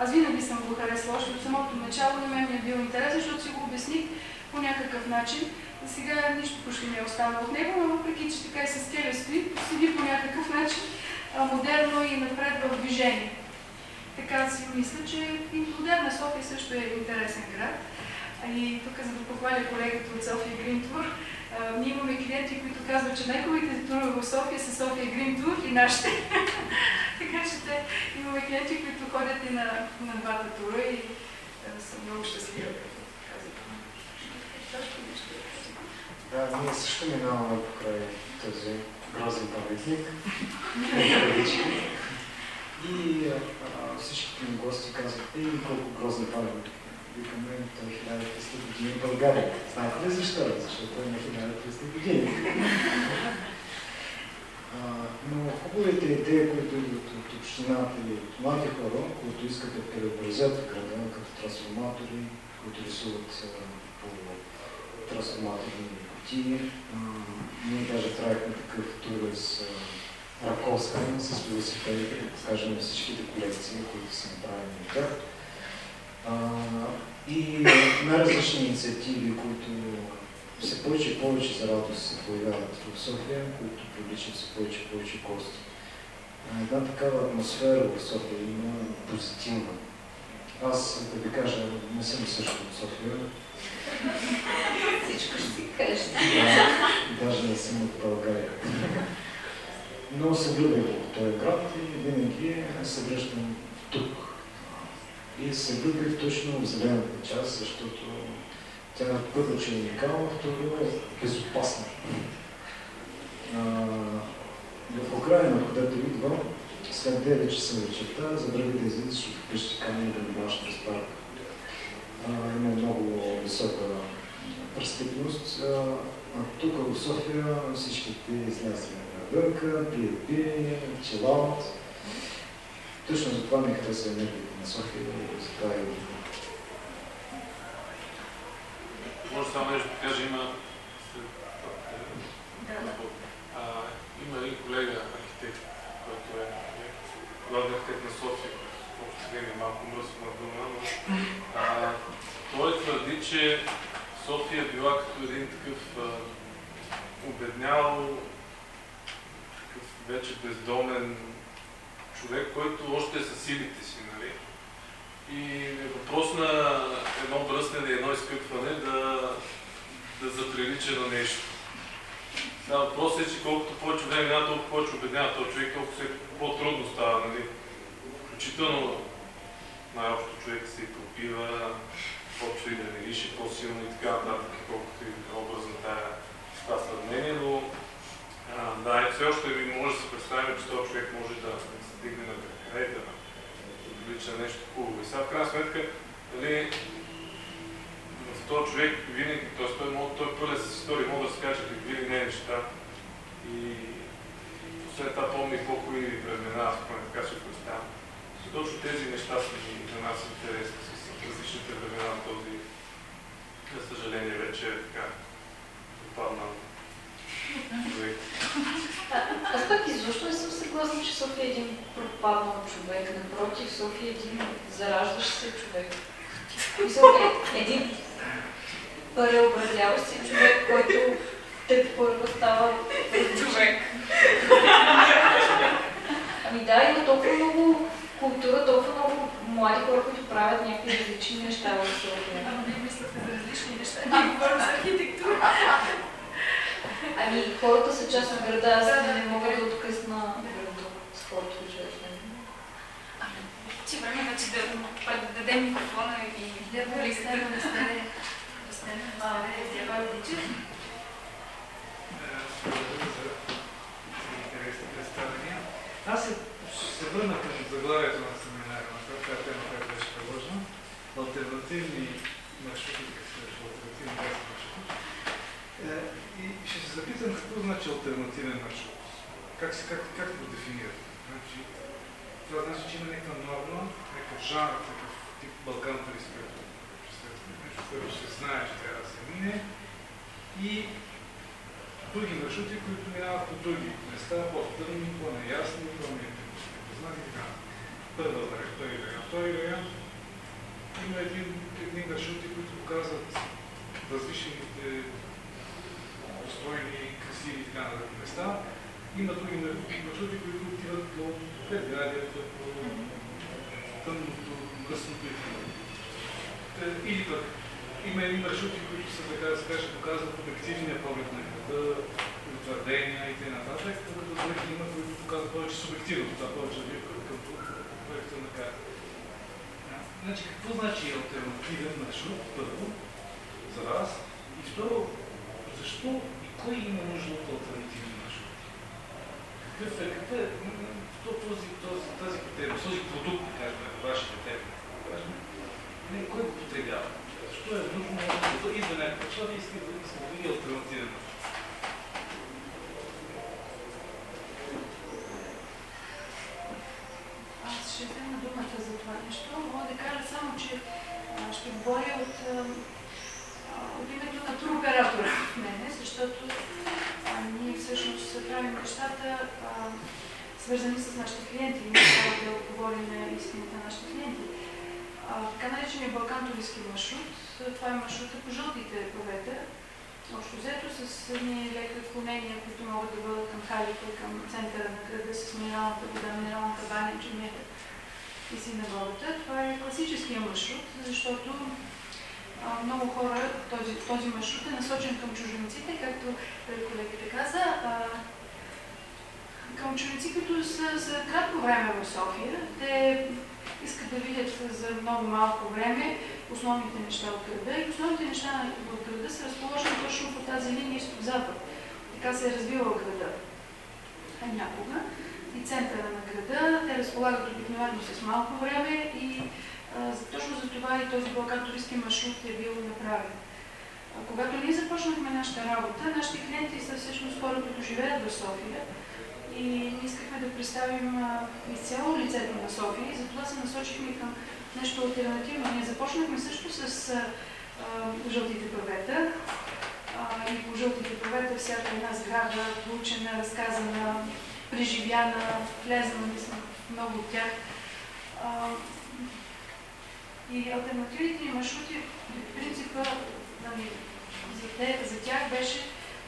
Аз винаги съм го харесвала, още от самото начало на мен ми е бил интересен, защото си го обясних по някакъв начин. Сега нищо почти не е останало от него, но въпреки, че така и с скеля стои, седи по някакъв начин модерно и напред в движение. Така си мисля, че и модерна София също е интересен град. И тук, за да похваля колегата от София Грин Ние имаме клиенти, които казват, че най-хубавите турове в София са София Грин Тур и нашите. така че те имаме клиенти, които ходят и на, на двата тура и са много щастливи. Да, ние също минаваме покрай този грозен паметник. и а, всичките ми гости казват, ей, колко грозен паметник. Викаме, той е 1300 години в България. Знаете ли защо? Защото е на 1300 години. но хубавите идеи, които идват от общината или от млади хора, които искат да преобразят града като трансформатори, които рисуват по трансформаторни кутии. Ние даже правихме такъв тур с Раковска, с велосипеди, да кажем всичките колекции, които са направени от тях и най-различни инициативи, които все повече и повече за радост се появяват в София, които привличат все повече и повече гости. Една такава атмосфера в София има позитивна. Аз, да ви кажа, не съм също от София. Всичко ще си кажеш. Да, даже не съм от България. Но се влюбих в този град и винаги се връщам тук, и се влюбих точно в зелената част, защото тя първо, че е уникална, второ е безопасна. в Украина, където идвам, след 9 часа вечерта, забрави да излизаш от къщи камъни да нямаш през Има много висока престъпност. А тук в София всичките излязли на навънка, пият пиене, челаут. Точно за това ми хареса енергията на София и за това е Може само нещо да кажа, има а, има един колега архитект, който е главен архитект на София, който е малко мръсно на дума, но а, той твърди, че София е била като един такъв а, обеднял, такъв вече бездомен човек, който още е със силите си? И е въпрос на едно бръсне, едно изкъпване да, да заприлича на нещо. Сега въпросът е, че колкото повече време минава, толкова повече обеднява този човек, толкова се по-трудно става, нали? Включително най-общо човек се пропива, почва и да не више по-силно и така нататък, колкото и образна тая това сравнение, но а, да, и все още ви може да се представим, че този човек може да стигне на край, да прилича нещо хубаво. И сега в крайна сметка, нали, в този човек винаги, т.е. той, той е пълен с истории, мога да се каже какви ли не неща. И след това помни колко и времена, аз поне така се представям. Точно тези неща са ми за нас интересни с различните времена на този, за съжаление, вече е така допаднал аз пък изобщо не съм съгласна, че София е един пропаднал човек. Напротив, София е един зараждащ се човек. Е един преобразяващ се човек, който те първо става човек. Ами да, има толкова много култура, толкова много млади хора, които правят някакви различни неща в София. Ама не мислите за различни неща. Ние говорим за архитектура. Ами хората са част от града, аз не мога да откъсна града с хората, живеят него. Че време вече да предадем микрофона и Да, да, стане, да стане. Да стане, да. Зява Дичев. Аз се, върна към заглавието на семинара, на това тема, която беше предложена. Альтернативни маршрути, как се альтернативни градски маршрути. Е, и ще се запитам какво значи альтернативен маршрут. Как, се, как, как го дефинирате? Значи, това значи, че има някаква норма, някакъв жанр, такъв тип Балкан което нещо, което се знае, че трябва да се мине. И други маршрути, които минават по други места, по-тъмни, по-неясни, по-непознати така. Първа вариант, втори вариант, втори вариант. Има един, едни маршрути, които показват различните устроени, красиви и така нататък места. Има други маршрути, които отиват до предградията, по тъмното, мръсното и така. Или пък има едни маршрути, които са, така да се каже, показват обективния поглед на града, утвърдения и т.н. докато други има, които показват повече субективно, това повече да към, проекта на карта. Значи, какво значи альтернативен маршрут, първо, за вас, и второ, защо и кой има нужда от альтернативен маршрут? Какъв е, какъв е този, този, този продукт, да кажем, вашите термини, не, кой го потребява? Защо е нужно да идва някакъв член и иска да използва альтернативен маршрут? Аз ще взема думата за това нещо. Мога да кажа само, че ще говоря от, от името на туроператора в мене, защото а, ние всъщност правим нещата свързани с нашите клиенти. Ние трябва да отговорим на искането на нашите клиенти. А, така наречения Балкан туристски маршрут, това е маршрута по жълтите повета, Общо взето с едни леки отклонения, които могат да бъдат към халите, към центъра на града с минералната вода, минералната баня, джамията и синагогата. Това е класическия маршрут, защото много хора, този, този маршрут е насочен към чужденците, както колегите каза, а, към чужденци, които са за кратко време в София. Те искат да видят за много малко време основните неща от града и основните неща от града са разположени точно по тази линия изток-запад. Така се е развивал града а някога и центъра на града. Те разполагат обикновено с малко време и точно за това и този Балкан туристски маршрут е бил направен. Когато ние започнахме нашата работа, нашите клиенти са всъщност хора, които живеят в София и ние искахме да представим изцяло лицето на София и затова се насочихме към нещо альтернативно. Ние започнахме също с а, жълтите павета. А, и по жълтите павета всяка една сграда, получена, разказана, преживяна, влезна, мисля, много от тях. А, и альтернативните ни маршрути, принципа нали, за, те, за тях беше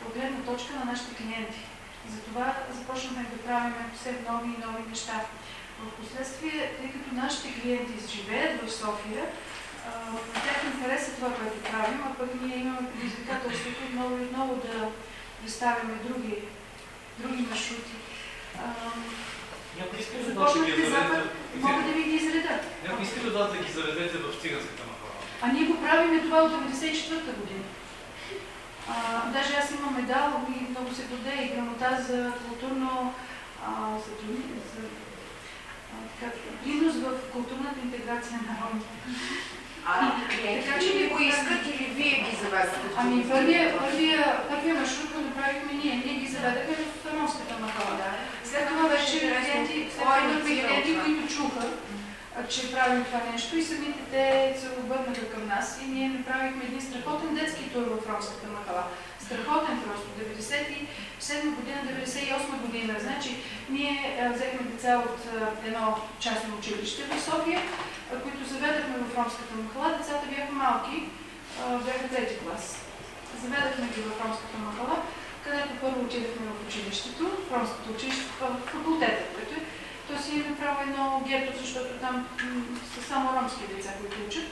от гледна точка на нашите клиенти. Затова започнахме да правим все нови и нови неща. В последствие, тъй като нашите клиенти живеят в София, на тях им хареса това, което правим, а пък ние имаме предизвикателството отново и отново да представяме други, други маршрути. Някой иска ли да ги заведете? мога да ви ги изреда. Някой иска ли да ги заведете в циганската махала? А ние го правиме това от 94-та година. А, даже аз имам медал и много се гордея и грамота за културно а, сътрудни- за, а, така, принос в културната интеграция на ромите. А клиентите ли го искат или вие ги заведете? Ами първия, първия, първия маршрут го направихме ние. Ние ги заведахме в Ромската махала. След това вече това имахме клиенти, които чуха, че правим това нещо и самите те се обърнаха към нас и ние направихме един страхотен детски тур в Ромската махала. Страхотен просто, 97 година, 98 година. Значи, ние а, взехме деца от а, едно частно училище в София, а, които заведахме в Ромската махала. Децата бяха малки, бяха трети клас. Заведахме ги в Ромската махала, където първо отидахме в училището, Ромското училище, в факултета, който е. той си е направо едно гето, защото там са само ромски деца, които учат.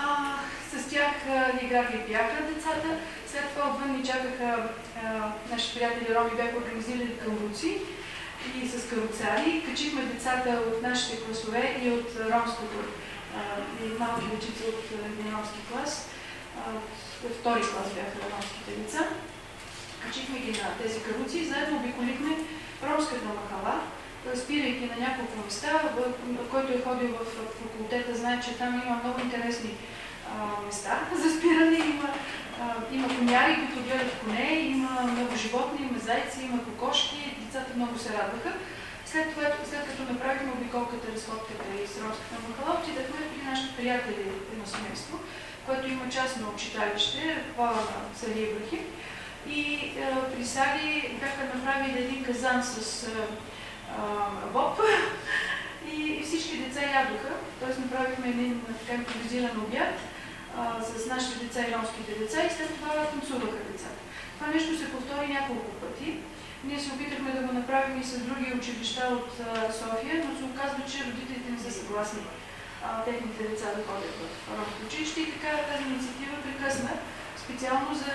А, с тях играха и бяха децата. След това отвън ни чакаха а, наши приятели роми, бяха организирали каруци и с каруцари. Качихме децата от нашите класове и от ромското, и малки дечица от един ромски клас. От втори клас бяха ромските деца. Качихме ги на тези каруци и заедно обиколихме ромската махала, спирайки на няколко места, който е ходил в факултета, знае, че там има много интересни а, места за спиране. Има, а, има коняри, които гледат коне, има много животни, има зайци, има кокошки. Децата много се радваха. След, това, след като направихме обиколката, разходката и с ромската махала, отидахме при нашите приятели, едно семейство, което има частно читалище, хвала на Сали Ибрахим. И а, при Сали бяха направили един казан с а, боб и всички деца ядоха. Т.е. направихме един така импровизиран обяд а, с нашите деца и ромските деца и след това танцуваха децата. Това нещо се повтори няколко пъти. Ние се опитахме да го направим и с други училища от а, София, но се оказва, че родителите не са съгласни а, техните деца да ходят в ромско училище и така тази инициатива прекъсна специално за,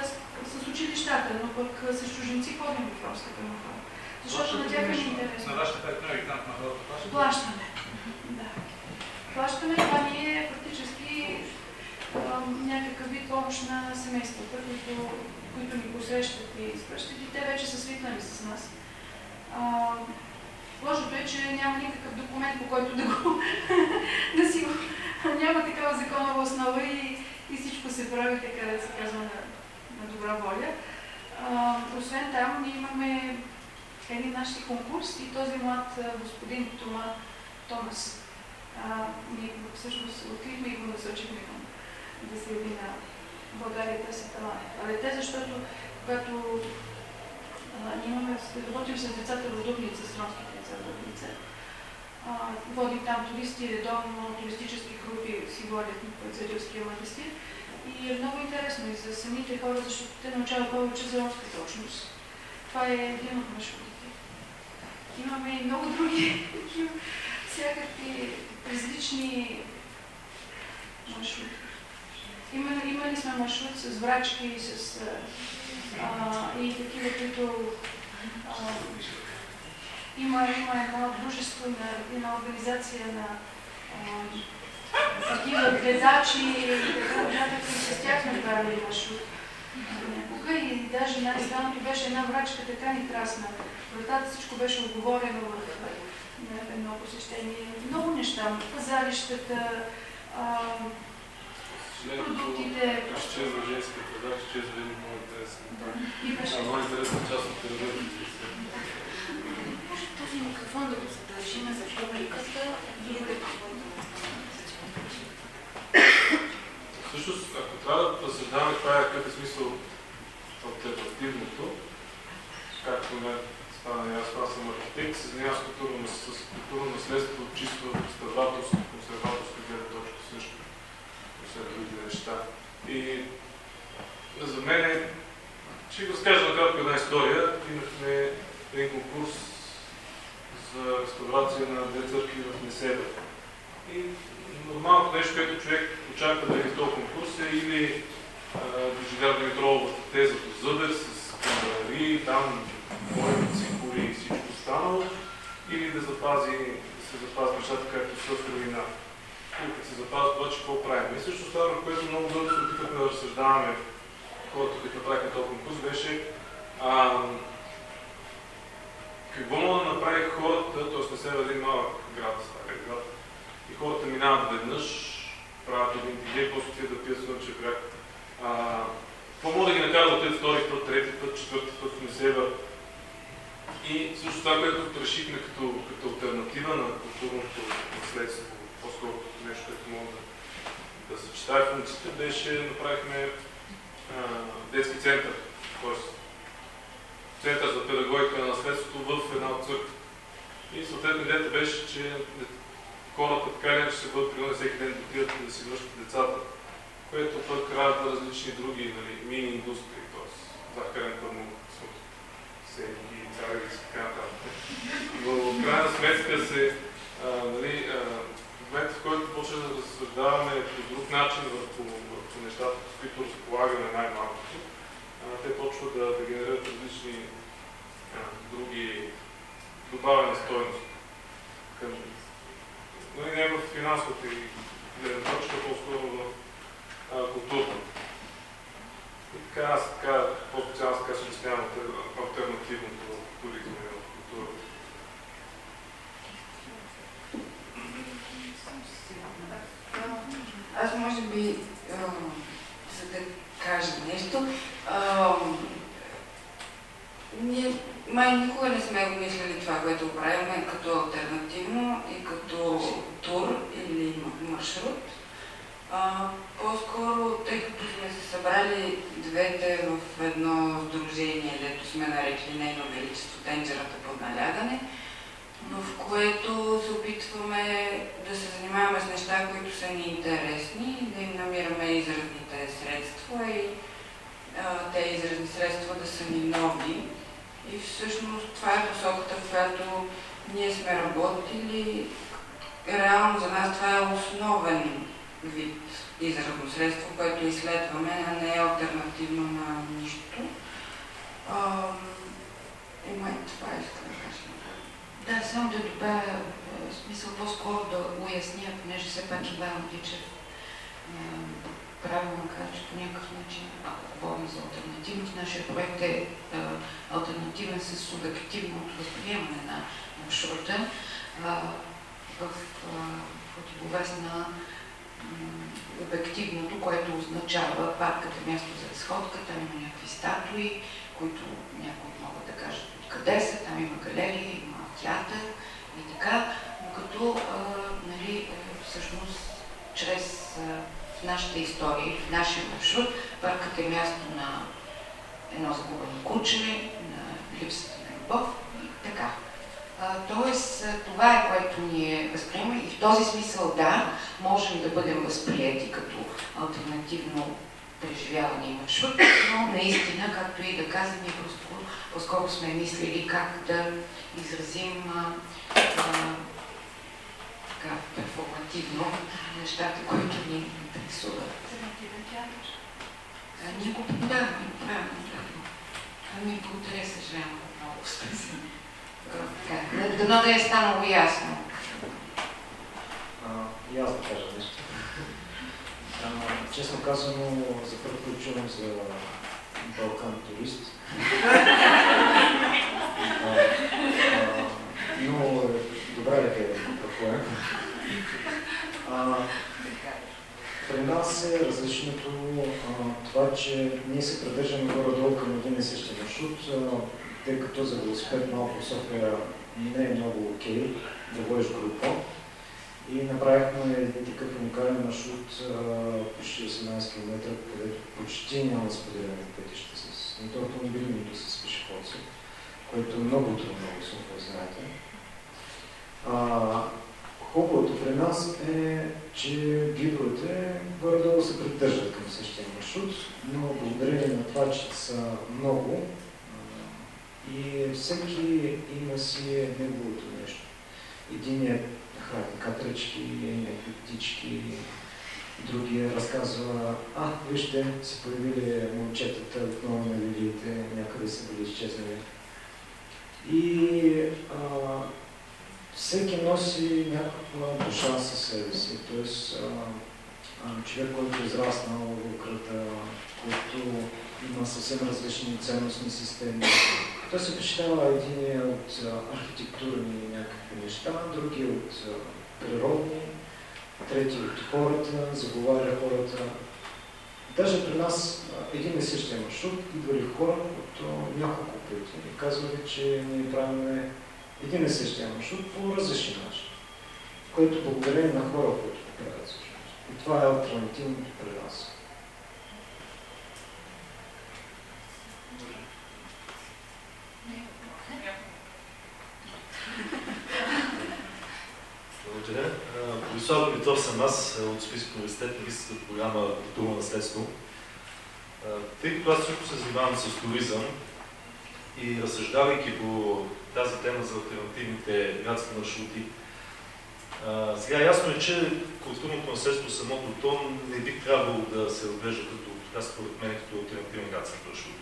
с училищата, но пък с чужденци ходим в ромската махала. Защото на тях е интересно. На вашите партньори там на хората плащат? Плащаме. Да. Плащаме, това ни е практически някакъв вид помощ на семействата, които, които ни посрещат и изпращат. И те вече са свикнали с нас. А, лошото е, че няма никакъв документ, по който да го да си го... Няма такава законова основа и, и всичко се прави така да се казва на, на добра воля. Освен там, ние имаме един наш конкурс и този млад господин Тома Томас. Ние всъщност открихме и го насочихме към да се яви на България търси талант. А дете, защото когато ние имаме, работим с децата в Дупница, с ромските деца в Дупница, а, водим там туристи, редовно туристически групи си водят в Царилския манастир. И е много интересно и за самите хора, защото те научават повече за ромската общност. Това е един от маршрутите. Имаме и много други всякакви различни маршрути. Има, имали сме маршрут с врачки, с а, и такива, които има, има едно дружество, на, една организация на а, такива гледачи и така нататък, и с тях сме правили маршрут някога и даже най-странното беше една врачка така ни трасна. Вратата всичко беше отговорено в на едно посещение. Много неща. Пазарищата, а, продуктите. Изчезва женска продажа, изчезва един много интересен. И беше... А, много интересна част от периода. Може този микрофон да го задържим за публиката и да Всъщност, ако трябва да разсъждаваме това е какъв е смисъл альтернативното, както ме стана ясно, аз съм архитект, се занимавам с културно, с културно наследство, чисто реставраторско, консерваторско гледна точка също, след други неща. И за мен е, ще го разкажа накратко една история. Имахме един конкурс за реставрация на две църкви в Несебър. И нормалното нещо, което човек очаква да е този конкурс е или Божидар Димитровата теза по Зъбер с камари, там бойници, кури и всичко останало, или да запази, да се запази нещата както са в. И като се запази това, че какво правим. И също това, което много дълго се опитахме да разсъждаваме, когато като направихме този конкурс, беше а, какво мога да направи хората, т.е. не се един малък град, стария град, и хората минават веднъж, правят един дигей, после отиват да пият слънчев бряг. Какво мога да ги накара да отидат втори път, трети път, четвърти път в Несебър? И също това, което решихме като, като альтернатива на културното наследство, по-скоро нещо, което мога да, да съчетае функциите, беше, направихме а, детски център, т.е. център за педагогика на наследството в една от църкви. И съответно идеята беше, че хората така или ще бъдат принудени всеки ден да отидат да си връщат децата, което пък ражда различни други нали, мини-индустрии, т.е. захарен първо Сейки, Царевици и така нататък. Но в крайна сметка се, а, нали, а, в момента, в който почне да разсъждаваме по друг начин върху, върху нещата, с които разполагаме най-малкото, те почват да, да генерират различни а, други добавени стойности. Към, но и не в финансовата и гледна точка, по-скоро в културата. И така аз така, по-специално така се обяснявам альтернативното и в културата. Аз може би, за да кажа нещо, ние май никога не сме го това, което правим като альтернативно и като тур или маршрут. по-скоро, тъй като сме се събрали двете в едно сдружение, дето сме нарекли Нейно Величество Тенджерата под налягане, в което се опитваме да се занимаваме с неща, които са ни интересни, да им намираме изразните средства и а, те изразни средства да са ни нови. И всъщност това е посоката, в която ние сме работили. Реално за нас това е основен вид изразно средство, което изследваме, а не е альтернативно на нищо. А, и май това искам да кажа. Да, само да добавя смисъл по-скоро да уясня, понеже все пак Иван Дичев правилно че по някакъв начин, ако говорим за альтернативност, нашия проект е а, альтернативен с субективното възприемане на маршрута в противовес на обективното, което означава паркът е място за разходка, там има някакви статуи, които някои могат да кажат откъде са, там има галерия, има театър и така, докато а, нали, всъщност чрез а, нашата история, в нашия маршрут, паркът е място на едно загубено куче, на липсата на любов и така. тоест, това е което ние възприемаме и в този смисъл, да, можем да бъдем възприяти като альтернативно преживяване и маршрут, но наистина, както и да казвам, ние просто по-скоро сме мислили как да изразим а, а, така, перформативно нещата, които ни интересуват. Ние го да, ние го правим. Ами, благодаря, съжалявам, много така. Дано да е станало ясно. и аз да кажа нещо. честно казано, за първ път чувам за Балкан турист. но добра ли е какво е? При нас е различното а, това, че ние се придържаме горе-долу към един и същи маршрут, а, тъй като за велосипед малко София не е много окей да водиш група. И направихме един такъв уникален маршрут почти 18 км, където почти няма споделени пътища с нито автомобили, нито с пешеходци, което е много трудно в София, знаете. Хубавото при нас е, че гидовете горе се придържат към същия маршрут, но благодарение на това, че са много и всеки има си неговото нещо. Единият така тръчки, някакви птички, другия разказва, а, вижте, се появили момчетата отново на лилиите, някъде са били изчезнали. И а, всеки носи някаква душа със себе си, т.е. човек, който е израснал в града, който има съвсем различни ценностни системи. Той се впечатлява един от архитектурни някакви неща, други от природни, трети от хората, заговаря хората. Даже при нас един и същия маршрут идвали хора от няколко пъти и казвали, че ние правим един и същия маршрут по различни начин, който благодарение на хора, които правят всъщност. И това е альтернативното при нас. Благодаря. Борислав Димитров съм аз от Софийския университет, магистрата програма Културно наследство. Тъй като аз също се занимавам с туризъм, И разсъждавайки по тази тема за альтернативните градски маршрути, а, сега ясно е, че културното наследство самото то не би трябвало да се разглежда като, така според мен, като альтернативен градски маршрут.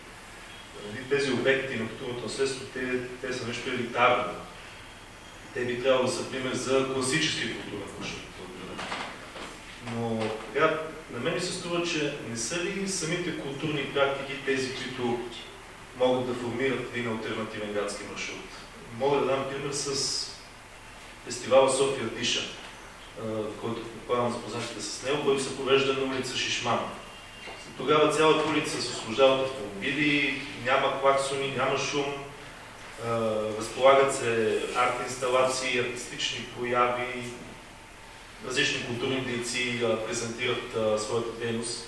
Нали, тези обекти на културното наследство, те, те са нещо елитарно. Те би трябвало да са пример за класически културен маршрут. Но сега, на мен ми се струва, че не са ли самите културни практики тези, които могат да формират един альтернативен градски маршрут? Мога да дам пример с фестивала София Диша, който предполагам запознатите с него, който се провежда на улица Шишман. Тогава цялата улица се служава от автомобили, няма клаксони, няма шум, разполагат се арт инсталации, артистични появи, различни културни дейци презентират своята дейност.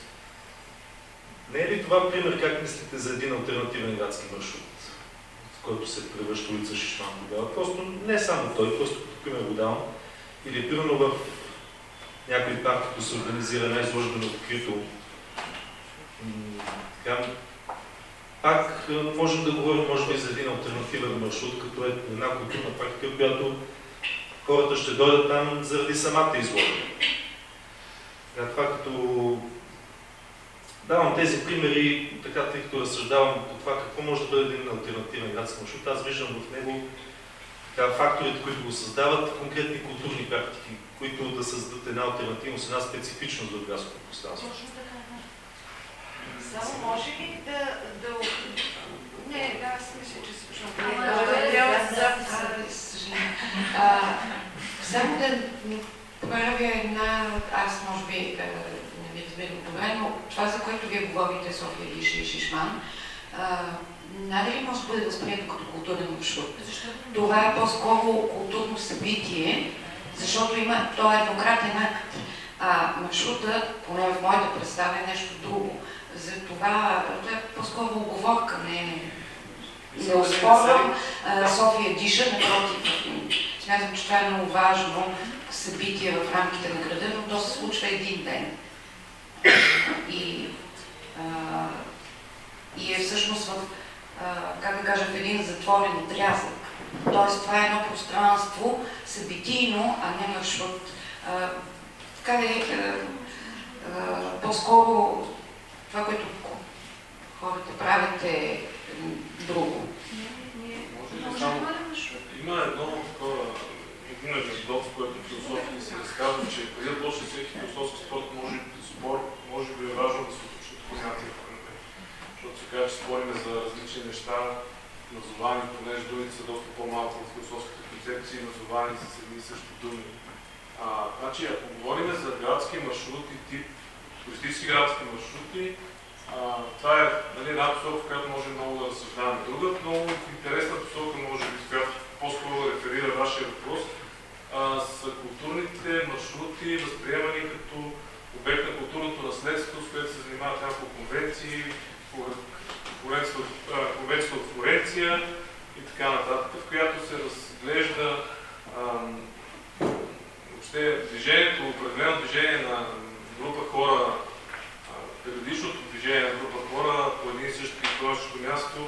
Не е ли това пример, как мислите за един альтернативен градски маршрут, който се превръща улица Шишман тогава? Просто не само той, просто пример го давам. Или примерно в някои парк, като се организира една изложба на открито. Така, пак можем да говорим, може би, за един альтернативен маршрут, като е една културна практика, която хората ще дойдат там заради самата изложба. Това като давам тези примери, така тъй като разсъждавам по това какво може да бъде един альтернативен градски маршрут, аз виждам в него така, факторите, които го създават, конкретни културни практики, които да създадат една альтернативност, една специфичност в градското пространство. Точно така, да. Само може ли да... да... Не, да, аз мисля, че слушам. Трябва да записа. Само да правя една, аз може би не ви разбирам добре, но това, за което вие говорите, София Лиши и Шишман, надали ли може да бъде възприето като културен маршрут? Това е по-скоро културно събитие, защото има, то е еднократен акт. А маршрута, поне в моята представа, е нещо друго. Затова това е по-скоро оговорка, не, не оспорвам. София диша, напротив, смятам, че това е много важно събитие в рамките на града, но то се случва един ден. И, а, и е всъщност в, а, как да кажа, в един затворен отрязък. Тоест това е едно пространство, събитийно, а не маршрут. Така е, по-скоро това, което хората правят е друго. Има едно такова, един в който философите се разказва, че преди да почне всеки философски спорт, може, спор, може би е важно да се уточнят понятия. Защото се казва, че спориме за различни неща, назовани, понеже думите са доста по-малко в философските концепции, назовани с едни и същи думи. А, значи, ако говорим за градски маршрути, тип туристически градски маршрути, а, това е нали, една посока, в която може много да разсъждаваме. Друга много интересна посока, може би, с която по-скоро реферира вашия въпрос, а, са културните маршрути, възприемани като обект на културното наследство, с което се занимават няколко конвенции, конвенцията от Флоренция и така нататък, в която се разглежда въобще движението, определено движение на група хора, периодичното движение на група хора по един и същи историческо място,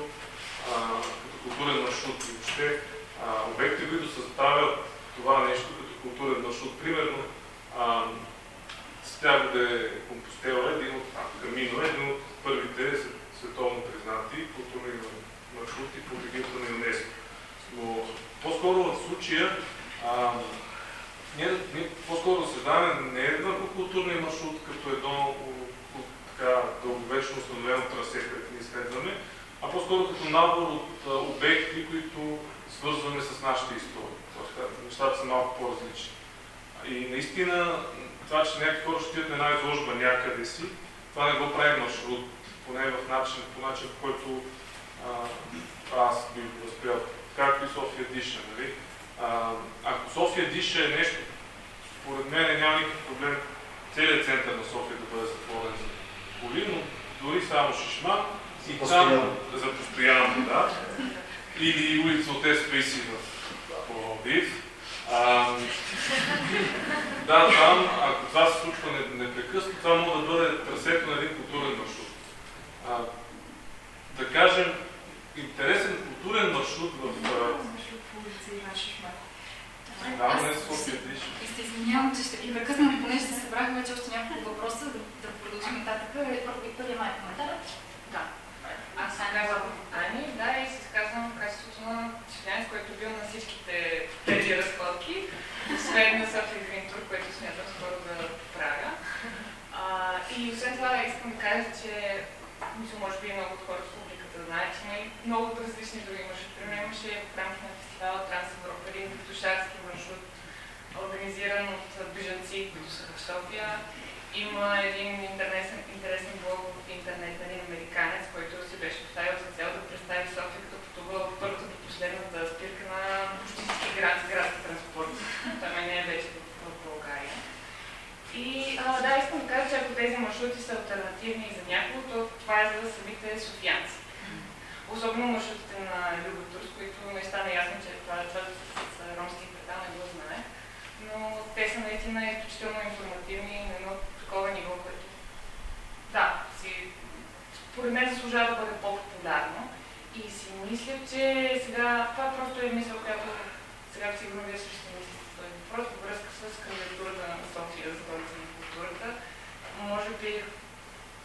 а, като културен маршрут и въобще а, обекти, които съставят това нещо като културен маршрут. Примерно, а, Стяго де Компостела, един от Камино, един от първите световно признати културни маршрути по регията на ЮНЕСКО. Но по-скоро в случая а, ние, ние по-скоро разсъждаваме не е върху културния маршрут, като едно така дълговечно установено трасе, което ние изследваме, а по-скоро като набор от обекти, които свързваме с нашата история. Тоест, нещата са малко по-различни. И наистина, това, че някакви хора ще отидат на една изложба някъде си, това не го прави маршрут, поне в начин, по начин, по който а, аз би възприел. Както и София Диша, нали? А, ако София диша е нещо, според мен няма никакъв проблем целият център на София да бъде затворен за коли, но дори само Шишман и там за постоянно, да. Или улица от Еспейси в Пловдив. Да, там, ако това се случва непрекъснато, това може да бъде трасето на един културен маршрут. А, да кажем, интересен и нашия шмат. Равно е София Диш. И се извинявам, че ще ви прекъснам, понеже се събрахме вече още няколко въпроса, да, да продължим нататък. Първият май коментар. Да. Аз се казвам Ани, да, и се изказвам в качеството на член, който бил на всичките тези разходки, освен на София Green Tour, което смятам скоро да правя. А, и освен това искам да кажа, че мисля, може би много от хората в публиката знаят, че има и много различни други маршрути. Примерно имаше в рамките на фестивала Трансевропа един душарски маршрут, организиран от бежанци, които са в София. Има един интересен, интересен блог в интернет един американец, който си беше поставил за цел да представи София като пътува в първата до последната спирка на всички град с градски транспорт. Той не е вече в, България. И а, да, искам да кажа, че ако тези маршрути са альтернативни за някого, то това е за самите софиянци. Особено маршрутите на Люба Турс, които не стана ясно, че това, това с ромски предал не го знае. Но те са наистина изключително информативни на едно такова ниво, което да, си, според мен заслужава да бъде по-популярно. И си мисля, че сега, това просто е мисъл, която сега сигурно вие също мислите този въпрос, във връзка с кандидатурата на София за столица на културата. Може би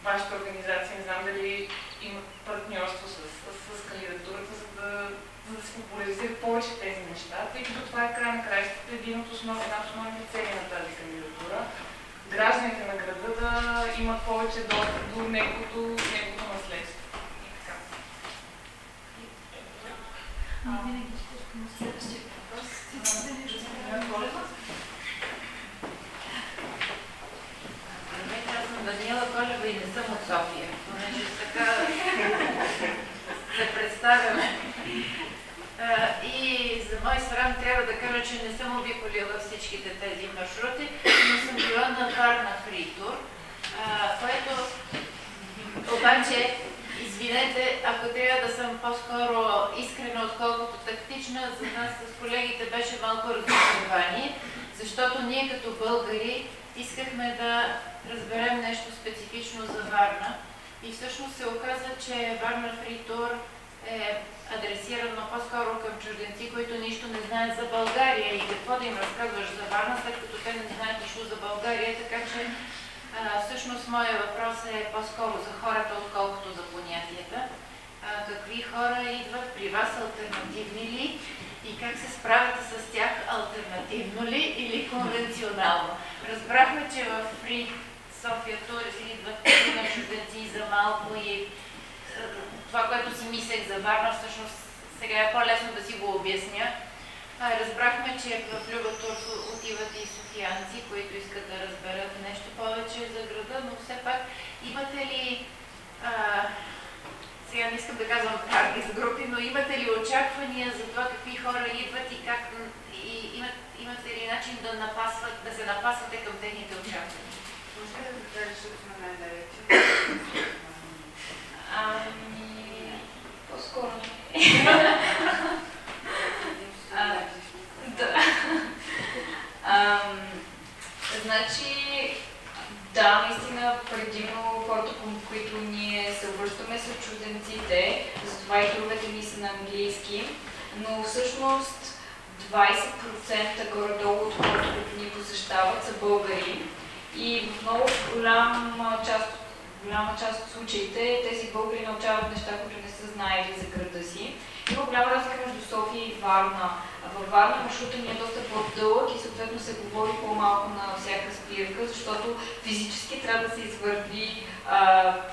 вашата организация, не знам дали има партньорство с, с, с кандидатурата, за да, за да се популяризират повече тези неща, тъй като това е край на краищата, един от основ, една основните цели на тази кандидатура. Гражданите на града да имат повече достъп до неговото, неговото наследство. И така. Винаги спускаме следващия въпрос. Аз съм Даниела Колева и не съм от София, понеже така се представяме. И за мой срам трябва да кажа, че не съм обиколила всичките тези маршрути, но съм била на Варна Фритур, което обаче, извинете, ако трябва да съм по-скоро искрена, отколкото тактична, за нас с колегите беше малко разочарование, защото ние като българи искахме да разберем нещо специфично за Варна. И всъщност се оказа, че Варна Фритур е адресирано по-скоро към чужденци, които нищо не знаят за България и какво да им разказваш за Варна, след като те не знаят нищо за България, така че а, всъщност моят въпрос е по-скоро за хората, отколкото за понятията. А, какви хора идват при вас, альтернативни ли и как се справяте с тях, альтернативно ли или конвенционално? Разбрахме, че в Фри София Турис идват на чужденци за малко и това, което си мислех за Варна, всъщност сега е по-лесно да си го обясня. Разбрахме, че в Любатур отиват и софиянци, които искат да разберат нещо повече за града, но все пак имате ли, а, сега не искам да казвам таргет групи, но имате ли очаквания за това какви хора идват и как и имат, имате ли начин да, напасват, да се напасвате към техните очаквания? Може ли да кажеш, защото сме най-далече? По-скоро да. Значи, да, наистина, предимно хората, към които ние се обръщаме са чужденците, затова и трудовете ни са на английски, но всъщност 20% горе-долу от хората, които ни посещават, са българи и в много голяма част от голяма част от случаите тези българи научават неща, които не са знаели за града си. Има голяма разлика между София и Варна. Във Варна маршрута ни е доста по-дълъг и съответно се говори по-малко на всяка спирка, защото физически трябва да се извърви а,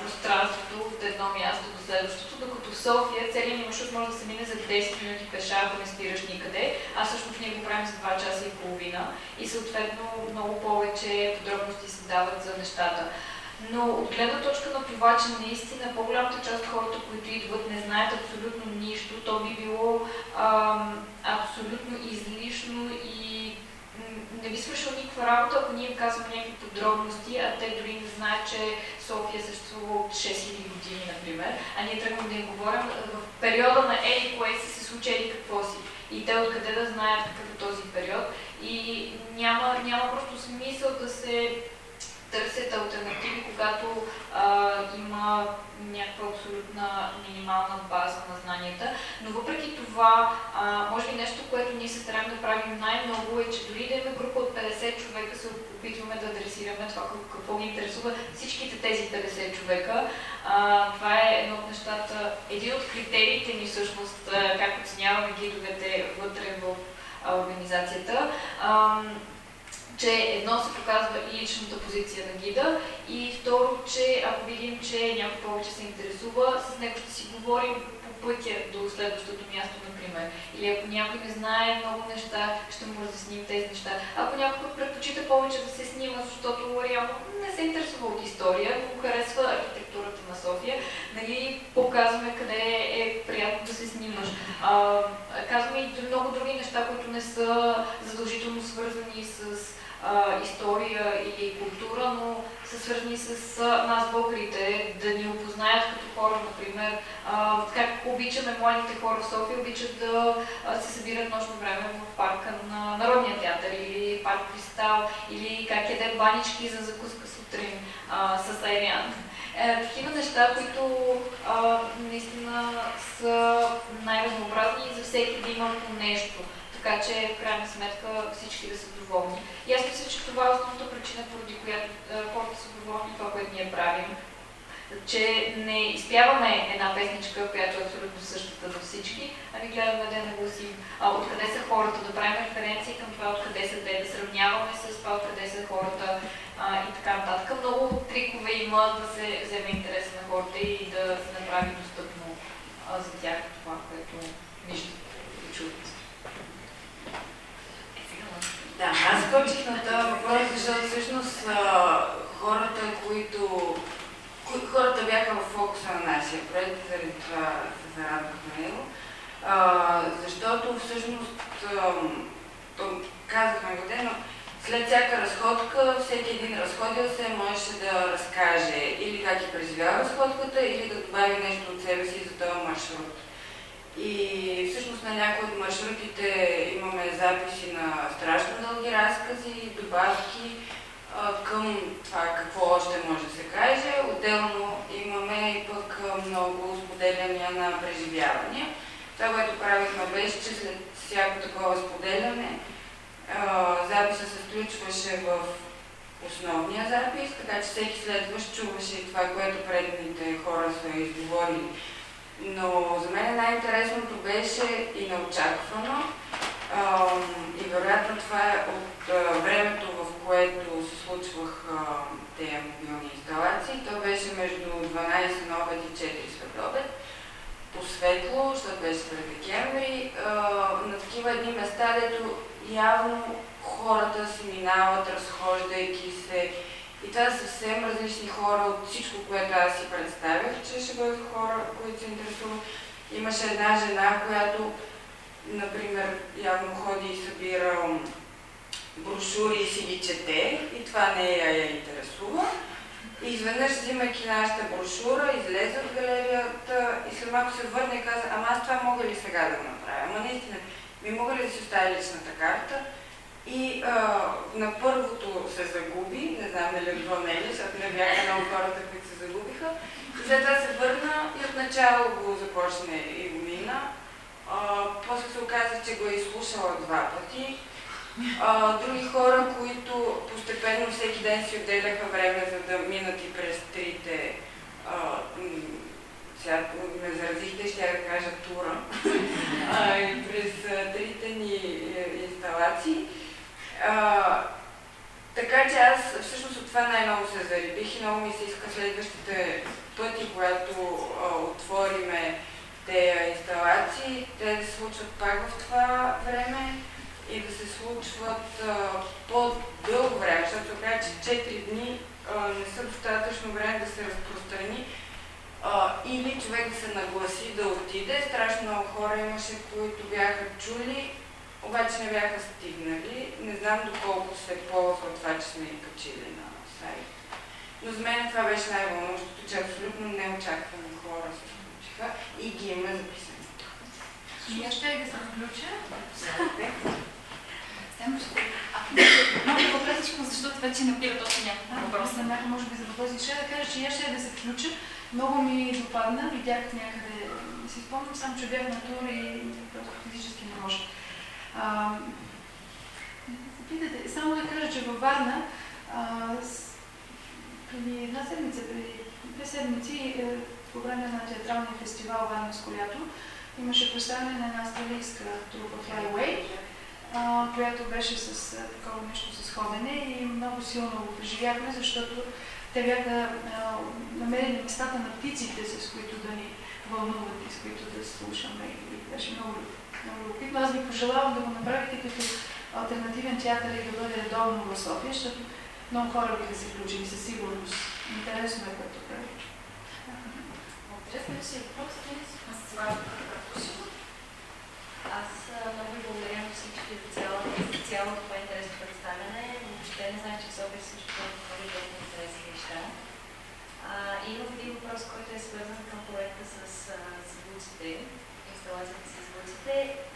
пространството от едно място до следващото, докато в София целият ни маршрут може да се мине за 10 минути пеша, ако не спираш никъде, а всъщност ние го правим за 2 часа и половина и съответно много повече подробности се дават за нещата. Но от гледна точка на това, че наистина по-голямата част от хората, които идват, не знаят абсолютно нищо, то би било ам, абсолютно излишно и не би свършил никаква работа, ако ние им казваме някакви подробности, а те дори не знаят, че София съществува от 6000 години, например, а ние тръгваме да им говорим в периода на Ели, кое си се случи какво си. И те откъде да знаят какъв е този период. И няма, няма просто смисъл да се търсят альтернативи, когато а, има някаква абсолютна минимална база на знанията, но въпреки това, а, може би нещо, което ние се стараем да правим най-много е, че дори да имаме група от 50 човека, се опитваме да адресираме това какво ги интересува всичките тези 50 човека. А, това е едно от нещата, един от критериите ни всъщност, как оценяваме гидовете вътре в организацията. Че едно се показва и личната позиция на гида и второ, че ако видим, че някой повече се интересува, с него ще си говорим по пътя до следващото място, например. Или ако някой не знае много неща, ще му разясним тези неща. Ако някой предпочита повече да се снима, защото реално не се интересува от история, но харесва архитектурата на София, нали, показваме къде е приятно да се снимаш. А, казваме и много други неща, които не са задължително свързани с а, история или култура, но са свързани с нас българите, да ни опознаят като хора, например, а, как обичаме младите хора в София, обичат да се събират нощно време в парка на Народния театър или парк Кристал, или как яде банички за закуска сутрин а, с Айриан. Е, такива неща, които а, наистина са най-разнообразни и за всеки да има по нещо така че в крайна сметка всички да са доволни. И аз мисля, че това е основната причина, поради която хората са доволни това, което ние правим. Че не изпяваме една песничка, която е абсолютно същата за всички, а не гледаме да нагласим. А откъде са хората, да правим референции към това, откъде са те, да сравняваме с това, откъде са хората а, и така нататък. Много трикове има да се вземе интереса на хората и да се направи достъпно а, за тях това, което виждат и чуват. Да, аз скочих на този въпрос, защото всъщност хората, които хората бяха в фокуса на нашия проект, заради това се зарадвах на него. А, защото всъщност, то казахме го но след всяка разходка, всеки един разходил се можеше да разкаже или как е преживял разходката, или да добави нещо от себе си за този маршрут. И всъщност на някои от маршрутите имаме записи на страшно дълги разкази, добавки а, към това какво още може да се каже. Отделно имаме и пък много споделяния на преживявания. Това, което правихме беше, че след всяко такова споделяне записа се включваше в основния запис, така че всеки следващ чуваше това, което предните хора са изговорили но за мен най-интересното беше и неочаквано. И вероятно това е от времето, в което се случвах тези мобилни инсталации. То беше между 12 на обед и 4 след обед. По светло, защото беше през декември, на такива едни места, дето явно хората се минават, разхождайки се, и това са съвсем различни хора от всичко, което аз си представях, че ще бъдат хора, които се интересуват. Имаше една жена, която, например, явно ходи и събира брошури и си ги чете и това не я, я интересува. И изведнъж, взимайки нашата брошура, излезе от галерията и след малко се върне и каза, ама аз това мога ли сега да го направя? Ама наистина, ми мога ли да си оставя личната карта? И а, на първото се загуби, не знам дали от не защото не бяха много хората, които се загубиха. И след това се върна и отначало го започне и го мина. А, после се оказа, че го е изслушала два пъти. А, други хора, които постепенно всеки ден си отделяха време, за да минат и през трите сега ме заразихте, ще да кажа тура, а, и през трите ни е, инсталации. А, така че аз всъщност от това най-много се заребих и много ми се иска следващите пъти, когато а, отвориме тези инсталации, те да се случват пак в това време и да се случват по-дълго време, защото се че 4 дни а, не са достатъчно време да се разпространи а, или човек да се нагласи да отиде. Страшно много хора имаше, които бяха чули обаче не бяха стигнали. Не знам доколко се ползва това, че сме ги качили на сайт. Но за мен това беше най-вълнуващото, че абсолютно неочаквани хора се включиха и ги има записани. И аз ще да се включа. Може въпросичко, защото вече набират още някакви въпроса. Да, може би за въпроси. Ще да кажа, че я ще да се включа. Много ми допадна, видях някъде, си спомням само, че бях на тур и физически не може. Питате, само да кажа, че във Варна а, с, преди една седмица, преди две седмици, е, по време на театралния фестивал Варнаско лято, имаше представяне на една австралийска трупа Flyway, а, която беше с а, такова нещо с ходене и много силно го преживяхме, защото те бяха а, намерили местата на птиците, с които да ни вълнуват и с които да слушаме. И беше много, много любопитно. Аз ви пожелавам да го направите като альтернативен театър и да бъде редовно в София, защото много хора биха се включили със сигурност. Интересно е което прави. Ли си въпрос? Аз много ви благодаря на всички за цялото, това интересно представяне. Въобще не знаех, че в София също много толкова интересни неща. Имам един въпрос, който е свързан към проекта с звуците, инсталацията с звуците.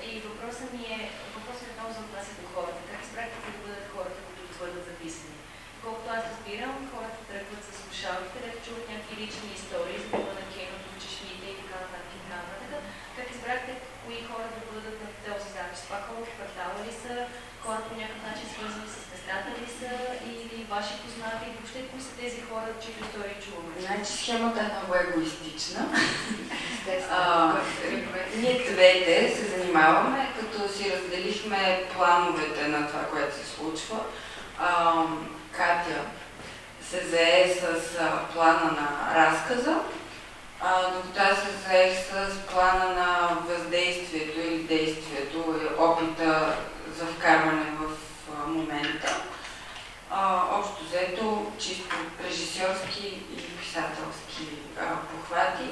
И въпросът ми е, въпросът е много за отнася до хората. Как избрахте да бъдат хората, които да бъдат записани? Колкото аз разбирам, хората тръгват с слушалки, където чуват някакви лични истории, за да на киното, чешмите и така нататък и нататък. Как избрахте кои хора да бъдат на този запис? Това хора от квартала ли са, хора по някакъв начин свързани с местата ли са или ваши познати? И въобще кои са тези хора, чието истории чуваме? Значи схемата е много егоистична. а, ние двете се занимаваме, като си разделихме плановете на това, което се случва. А, Катя се зае с а, плана на разказа, докато аз се заех с плана на въздействието или действието, и опита за вкарване в момента. А, общо взето, чисто режисьорски и писателски а, похвати.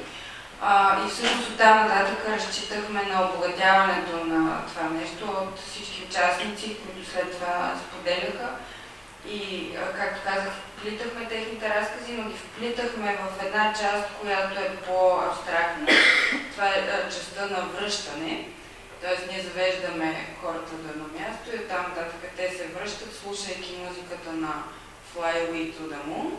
А, и всъщност от там нататък разчитахме на обогатяването на това нещо от всички участници, които след това споделяха. И, както казах, вплитахме техните разкази, но ги вплитахме в една част, която е по-абстрактна. Това е частта на връщане. Тоест ние завеждаме хората до едно място и оттам нататък те се връщат, слушайки музиката на Fly Away to the Moon.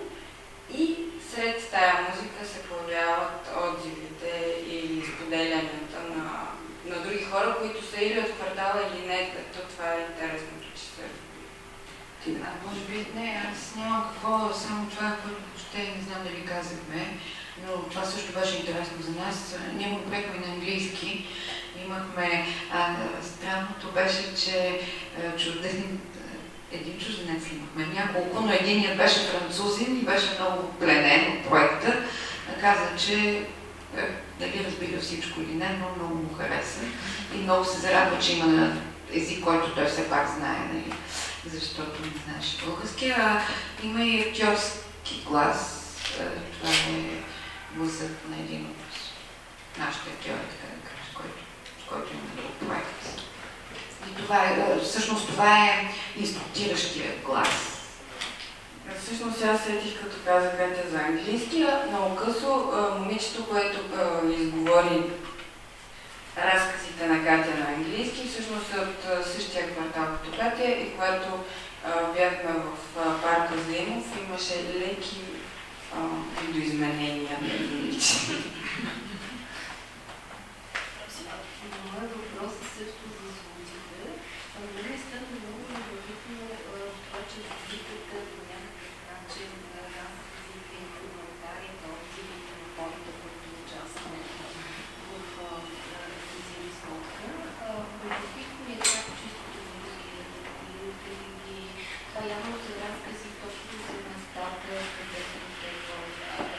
И сред тая музика се появяват отзивите и споделянията на, на други хора, които са или от квартала или не, като това е интересното, че се а, може би не, аз нямам какво, само това, което въобще не знам дали казахме, но това също беше интересно за нас. Ние го на английски. Имахме, а, странното беше, че чужден, един чужденец имахме, няколко, но единият беше французин и беше много пленен от проекта. Каза, че дали разбира всичко или не, но много му хареса и много се зарадва, че има език, който той все пак знае. Нали защото не знаеш български, а има и актьорски глас. Това е гласът на един от нашите актьори, който, има друг проект. И това е, всъщност това е инструктиращия глас. Всъщност аз сетих, като каза Катя за английски, много късо момичето, което изговори разказите на Катя на английски, всъщност е от същия квартал като Катя и когато бяхме в парка Заимов, имаше леки видоизменения на лични. Моят въпрос е също за звуците. Наистина много любопитно това, че звуците по някакъв начин разказите и коментарите, отзивите на хората, които участват Любопитно ми е това чисто и това явно се разкази точно за местата, където те водят.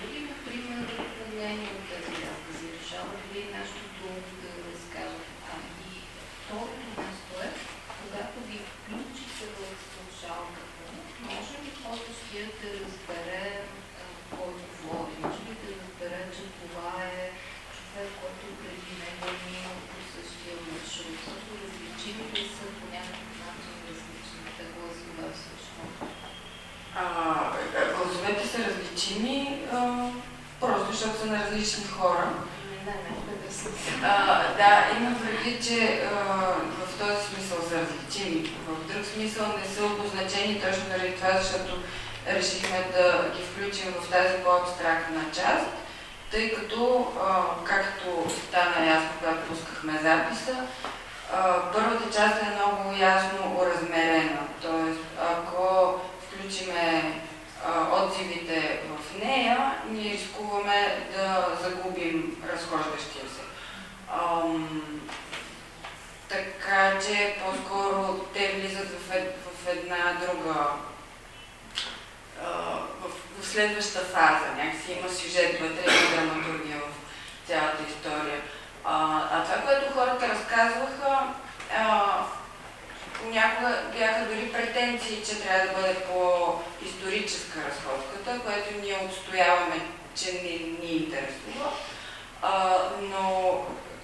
Дали, например, мнение от тези разкази решават ли нещо друго да разкажат? И второто място е, когато ги включите в слушалката, може ли по-достия да разбере кой говори? Може ли да разбере, че това е човек, който преди него е минал по същия маршрут? Защото различими ли са по някакъв начин различните гласове всъщност? Гласовете са различими, а, просто защото са на различни хора. Не, не, не, а, да, имам предвид, че а, в този смисъл са различими значими. В друг смисъл не са обозначени точно заради това, защото решихме да ги включим в тази по-абстрактна част, тъй като, както стана ясно, когато пускахме записа, първата част е много ясно уразмерена. Тоест, ако включиме отзивите в нея, ние рискуваме да загубим разхождащия се. Така че по-скоро те влизат в, в една друга, в, в следваща фаза. Някакси има сюжет вътре, има драматургия в цялата история. А, а това, което хората разказваха, а, понякога бяха дори претенции, че трябва да бъде по-историческа разходката, което ние отстояваме, че не ни интересува. А, но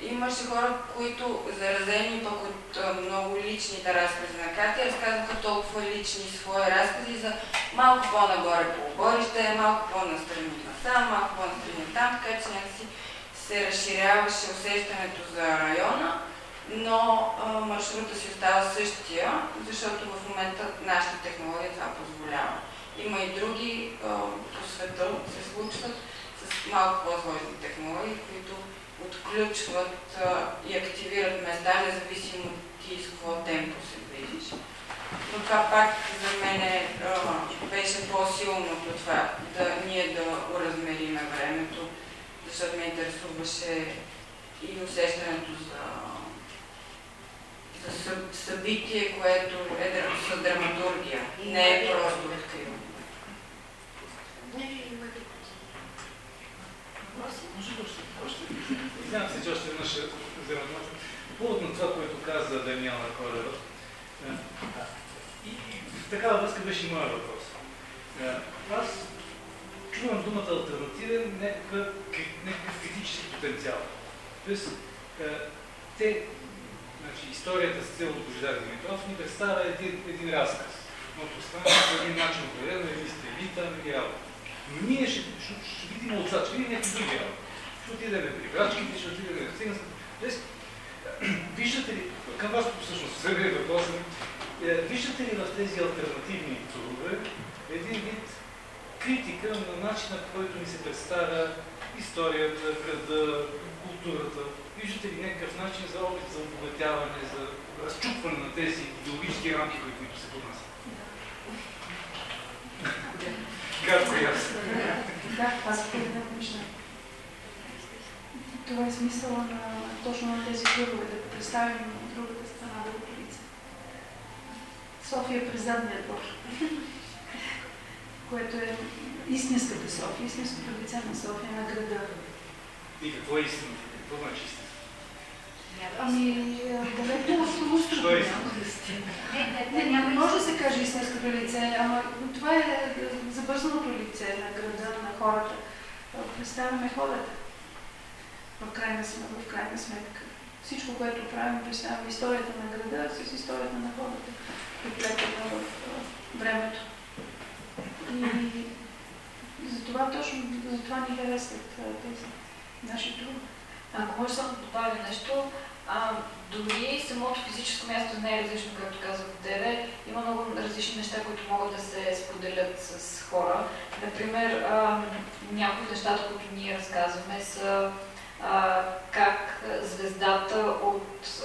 имаше хора, които заразени пък от много личните разкази на Катя, разказваха толкова лични свои разкази за малко по-нагоре по оборище, малко по-настрани насам, малко по-настрани там, така че някакси се разширяваше усещането за района, но маршрута си остава същия, защото в момента нашата технология това позволява. Има и други по света се случват с малко по-сложни технологии, които отключват и активират места, независимо ти с какво темпо се движиш. Но това пак за мен е, беше по-силното това, да ние да уразмериме времето, защото ме интересуваше и усещането за, за събитие, което е с драматургия, не е просто откриване. Знам се, че още веднъж ще взема думата. Повод на това, което каза Даниела Колева. И в такава връзка беше и моят въпрос. Аз чувам думата альтернативен някакъв, критически потенциал. Тоест, те, значи, историята с цел Божидар Димитров ни представя един, един разказ. Но страна по един начин определено, или стрелита, или работа. Ние ще, ще, ще видим отзад, ще видим някакви други работи. Ще отидем при брачките, ще отидем в циганската. Тоест, виждате ли, към вас всъщност се въпроса ми, виждате ли в тези альтернативни трудове един вид критика на начина, по който ни се представя историята, града, културата. Виждате ли някакъв начин за опит за обогатяване, за разчупване на тези идеологически рамки, които се поднасят? Както и аз. Да, аз определено виждам. Това е смисъла на точно на тези кръгове, да представим другата страна, другото лице. София е през задния двор, което е истинската София, истинското лице на София, на града. И какво е истина? Какво значи истина? Ами, далеко от лустро. Що е истина? Не, не, не може да се каже истинското лице, ама това е забързаното лице на града, на хората. Представяме хората. В крайна, в крайна сметка. Всичко, което правим, представяме историята на града с историята на хората, приплетена в времето. И затова точно, затова ни харесват тези наши труд. Ако може само да добавя нещо, а, дори самото физическо място не е различно, както казах в тебе. Има много различни неща, които могат да се споделят с хора. Например, някои от нещата, които ние разказваме са а, как звездата от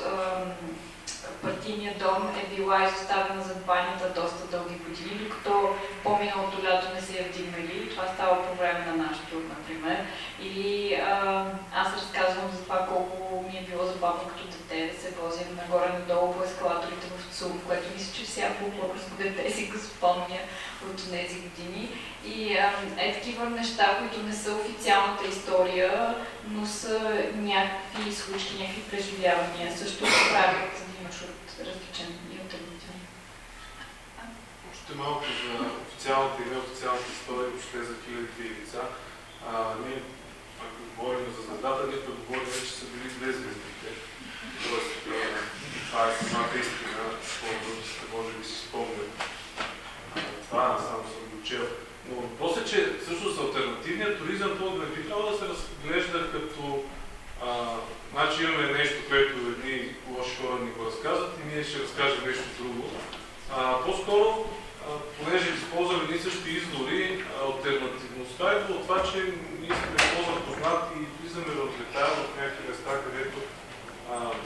партийния дом е била изоставена зад банята доста дълги години, докато по-миналото лято не се е вдигнали. Това става по време на наш тур, например. Или а, аз разказвам за това колко ми е било забавно като дете да се возим нагоре-надолу по ескалаторите в ЦУМ, което мисля, че всяко българско дете си го спомня от тези години. И а, е такива неща, които не са официалната история, но са някакви случки, някакви преживявания. Също правят маршрут различен и альтернативен. Още малко за официалната и неофициалната история, въобще за хилядите лица. А, ние, ако говорим за звездата, ние пък говорим, че са били две звездите. Тоест, това е самата истина, по-дължите може би си спомнят. Това само съм го чел. Но въпросът е, че всъщност альтернативният туризъм, това не би трябвало да се разглежда като А, значи имаме нещо, което едни лоши хора ни го разказват и ние ще разкажем нещо друго. По-скоро, понеже използваме едни същи извори, альтернативността е до това, че ние сме по-запознати и влизаме в детайл в някакви места, където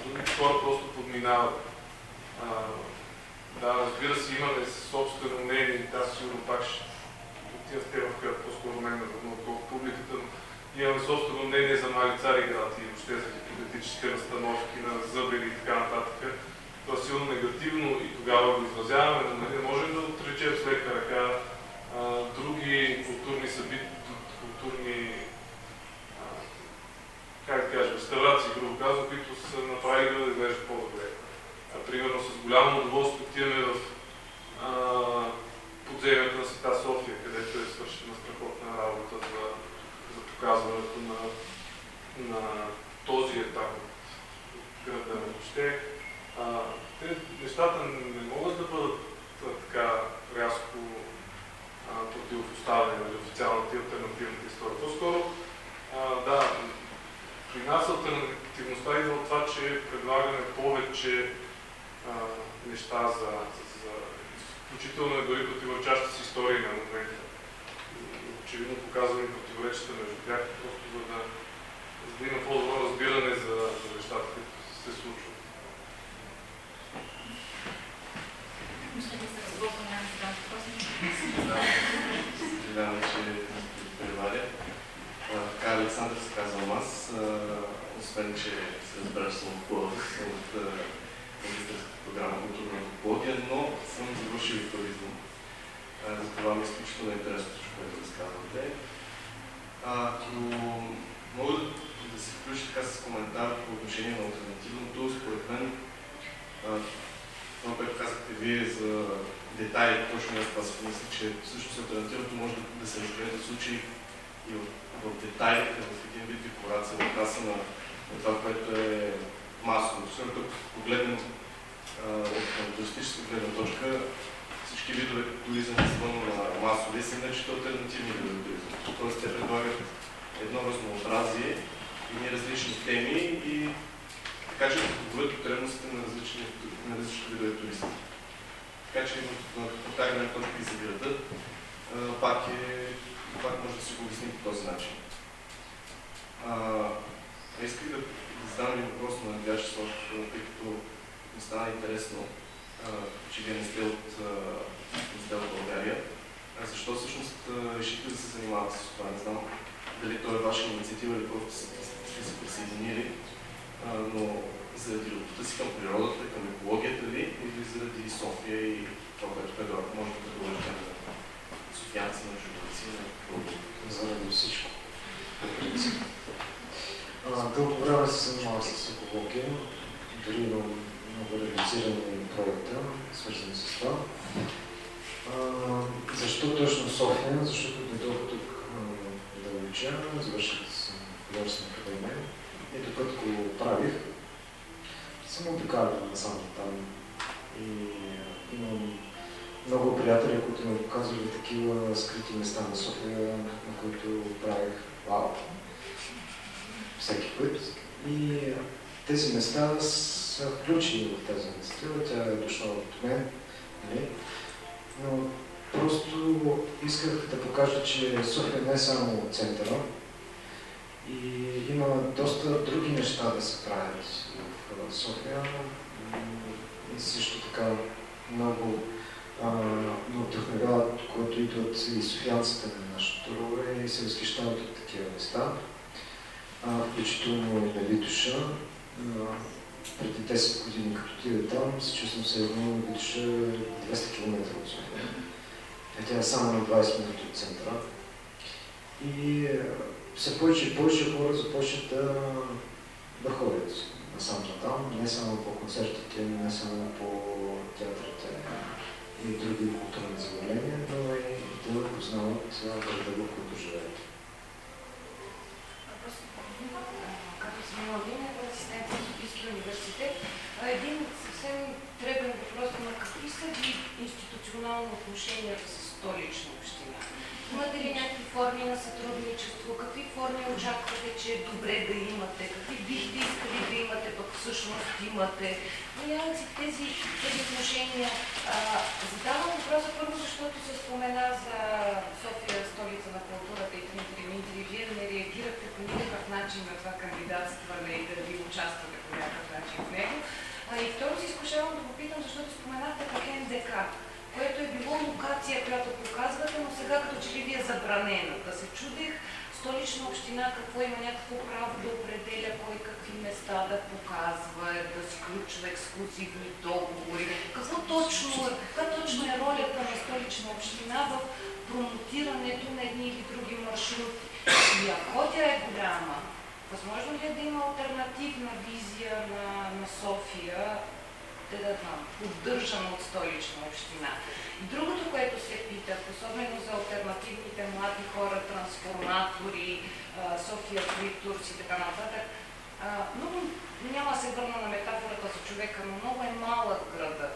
други хора просто подминават. А, да, разбира се, имаме собствено мнение, аз сигурно пак ще отида в тема, в която по-скоро мен отколкото публиката, но имаме собствено мнение за мали цари град и въобще за хипотетическите настановки на зъбери и така нататък. Това е силно негативно и тогава го изразяваме, но нали, не можем да отречем с лека ръка други културни събития, културни как да кажа, реставрации, грубо казвам, които са направили да изглежда по-добре. Примерно с голямо удоволствие отиваме в подземията на Света София, където е свършена страхотна работа за показването на, на този етап от града. Въобще, а, те нещата не могат да бъдат така рязко противопоставени на официалната и альтернативната история. По-скоро, да, при нас альтернативността идва от това, че предлагаме повече а, неща за, за включително и дори противоречащи с истории на момента. Очевидно показваме противоречията между тях, просто за да, за да има по-добро разбиране за, за нещата, които се случват. Съжалявам, че преваря. Така Александър се казвам аз. Освен, че се разбрах, съм от магистърската програма културна антропология, но съм завършил и туризъм. Затова ми е изключително интересно което разказвате. Ако мога да се включа така с коментар по отношение на альтернативното, според мен това, което казахте вие за детайли, точно аз това си мисля, че всъщност альтернативното може да, да се разгледа случай и в, в детайлите, в един вид декорация, в каса на, на това, което е масово. Защото ако погледнем от туристическа гледна точка, всички видове туризъм извън масови са наричат альтернативни видове туризъм. Тоест те предлагат едно разнообразие и не различни теми и така че отговорят потребностите на различни, на различни видове туристи. Така че в тази гледна точка и за града пак, е, пак може да си го обясним по този начин. А, исках да задам един въпрос на Вячеслав, тъй като ми стана интересно, че вие не сте от, не България. А защо всъщност решихте да се занимавате с това? Не знам дали то е ваша инициатива или просто сте се присъединили, но заради любовта си към природата, към екологията ви или заради София и това, което предо, може да предложите на софиянци, на журналисти, на Заради всичко. Дълго време се занимавах с екология, дори имам много реализирани проекта, свързани с това. А, защо точно София? Защото дойдох тук да уча, завърших съм художествена академия и докато го правих, съм обикалял насам там и имам много приятели, които ме показвали такива скрити места на София, на които правих вау всеки път. И тези места са включени в тази инициатива. Тя е дошла от мен. Не? Но просто исках да покажа, че София не е само центъра. И има доста други неща да се правят в София. И също така много ме вдъхновяват, които идват и софиянците на нашото турове и се възхищават от такива места включително и на Витуша. Преди 10 години, като отида там, се чувствам се едно Витуша 200 км от София. Е, тя е само на 20 минути от центъра. И все повече и повече хора започват да, да ходят насам на там, не само по концертите, не само по театрите и други културни заведения, но и да познават града, в който живеят. Младинева, асистент на Софийския университет. Един съвсем дребен въпрос на какви са ви институционално отношенията с столична община? Имате ли някакви форми на сътрудничество, какви форми очаквате, че е добре да имате, какви бихте искали да имате, пък всъщност имате. Някакси тези, тези отношения. А, задавам въпроса първо, защото се спомена за София, столица на културата и Дмитрий. Вие не реагирахте по никакъв начин на това кандидатстване и да ви участвате по някакъв начин в него. А, и второ си изкушавам да попитам, защото споменахте пък НДК което е било локация, която показвате, но сега като че ли ви е забранено. Да се чудех столична община какво има някакво право да определя кой какви места да показва, да сключва ексклюзивни договори. Какво точно, каква точно е ролята на столична община в промотирането на едни или други маршрути? И ако тя е голяма, възможно ли е да има альтернативна визия на, на София, да поддържана от столична община. И другото, което се питах, особено за альтернативните млади хора, трансформатори, София Криптурс и така нататък, много няма се върна на метафората за човека, но много е малък града.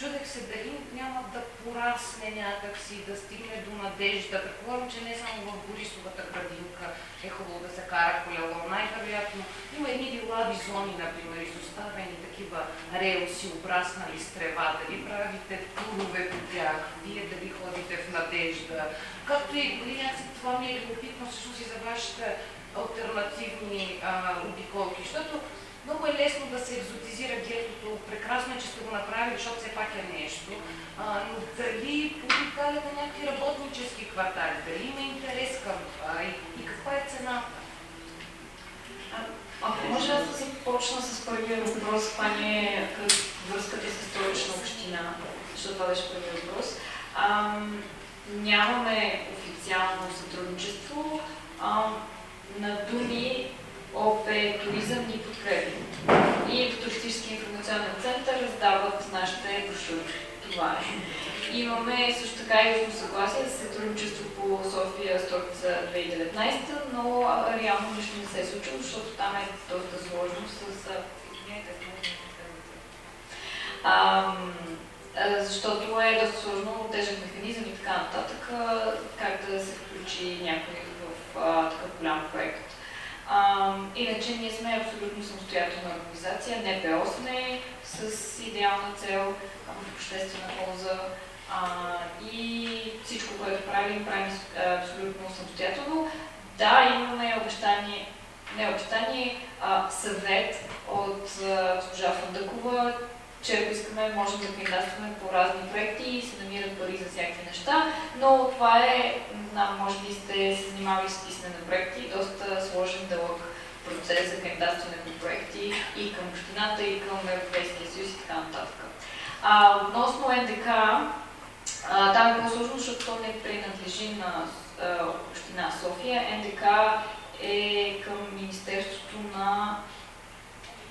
Чудех се дали няма да порасне някакси, да стигне до надежда. Предполагам, че не само в Борисовата градинка е хубаво да се кара колело. Най-вероятно има едни вилави зони, например, изоставени такива релси, обраснали с трева. Дали правите турове по тях, вие дали ходите в надежда. Както и някакси това ми е любопитно всъщност и за вашите альтернативни а, обиколки, защото много е лесно да се екзотизира гетото. Прекрасно е, че сте го направили, защото все пак е нещо. А, но дали обикаляте някакви работнически квартали, дали има интерес към това и, и каква е цената? Ако може аз да започна с първия въпрос, това не е връзката с столична община, защото това беше първият въпрос. А, нямаме официално сътрудничество. А, на думи ОП Туризъм ни подкрепи. И в Туристически информационен център раздават нашите брошури. Това е. Имаме също така и съгласие за сътрудничество по София столица 2019, но реално нищо не се е случило, защото там е доста сложно с... А, защото е доста сложно, тежък механизъм и така нататък, как да се включи някой в такъв голям проект. А, иначе ние сме абсолютно самостоятелна организация, НПО сме с идеална цел в обществена полза а, и всичко, което правим, правим абсолютно самостоятелно. Да, имаме обещание, не обещание, а съвет от госпожа Фандъкова, че ако искаме, можем да кандидатстваме по разни проекти и се намират пари за всякакви неща, но това е, знам, може би сте се занимавали с писане на проекти, доста сложен, дълъг процес за кандидатстване по проекти и към общината, и към Европейския съюз и така нататък. А, относно НДК, а, там е по-сложно, защото то не принадлежи на а, община София. НДК е към Министерството на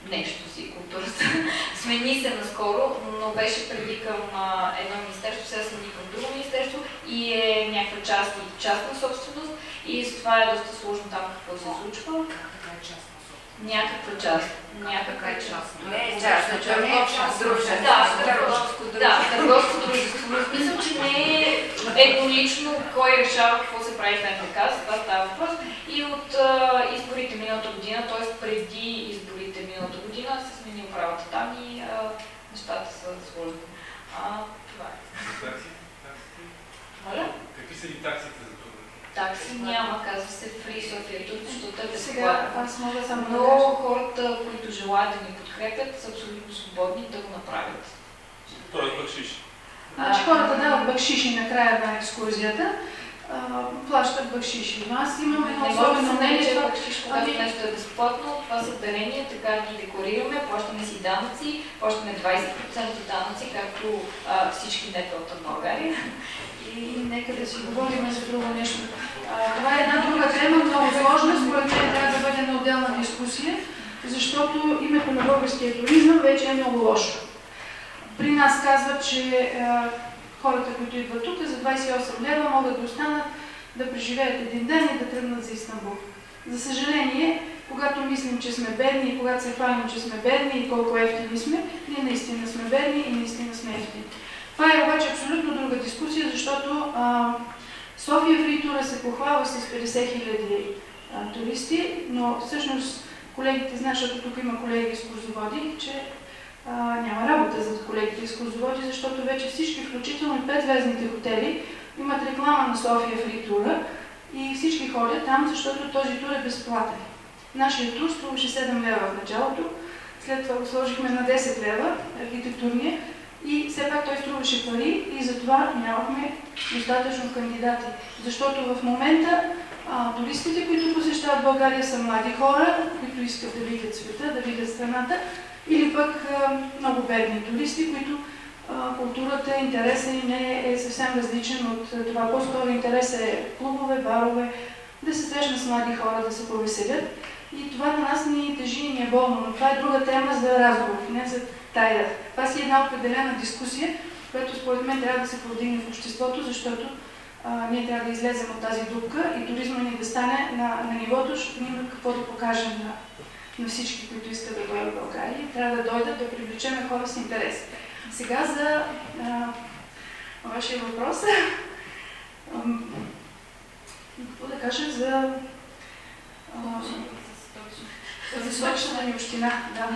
нещо си, културата. Смени се наскоро, но беше преди към а, едно министерство, сега смени към друго министерство и е някаква част и частна собственост и с това е доста сложно там какво се случва. Каква е частна Някаква част. Някаква част. Не е частна, не е частна. Да, търговско дружество. Да, търговско дружество. Но смисъл, че не е еднолично кой решава какво се прави в НДК, за това става въпрос. И от а, изборите миналата година, т.е. преди изборите година, се смени управата там и а, нещата са сложни. А, това е. Моля? Какви са и таксите за това? Такси няма, казва се Free София Тур, защото е Сега аз мога само Но хората, които желаят да ни подкрепят, са абсолютно свободни да го направят. Е бакшиш. Значи хората дават бакшиши на края на екскурзията, а, плащат бакшиши. Но аз имам едно особено мнение, това- бакшиш, когато ами, нещо е безплатно. Това са дарения, така ги декорираме, плащаме си данъци, плащаме 20% данъци, както а, всички НПО-та в България. И нека да си говорим за друго нещо. А, това е една друга тема, много сложна, според мен трябва да бъде на отделна дискусия, защото името на българския туризъм вече е много лошо. При нас казват, че а, хората, които идват тук, за 28 лева могат да останат да преживеят един ден и да тръгнат за Истанбул. За съжаление, когато мислим, че сме бедни и когато се хвалим, че сме бедни и колко ефтини сме, ние наистина сме бедни и наистина сме ефтини. Това е обаче абсолютно друга дискусия, защото а, София фритура се похвалва с 50 хиляди туристи, но всъщност колегите знаят, защото тук има колеги екскурзоводи, че а, няма работа за колегите екскурзоводи, защото вече всички, включително и петзвездните хотели, имат реклама на София фритура и всички ходят там, защото този тур е безплатен. Нашия тур струваше 7 лева в началото, след това го сложихме на 10 лева, архитектурния, и все пак той струваше пари и затова нямахме достатъчно кандидати. Защото в момента а, туристите, които посещават България са млади хора, които искат да видят света, да видят страната, или пък много бедни туристи, които културата, интереса им не е съвсем различен от това. По-скоро интерес е клубове, барове, да се срещнат с млади хора, да се повеселят. И това на нас ни тежи и ни е болно, но това е друга тема за разговор, не за тая. Това си е една определена дискусия, която според мен трябва да се повдигне в обществото, защото а, ние трябва да излезем от тази дупка и туризма ни да стане на, на нивото, има какво да покажем на, на всички, които искат да дойдат в България. Трябва да дойдат да привлечем хора с интерес. Сега за а, вашия въпрос. Какво да кажа за за свършена ни община, да.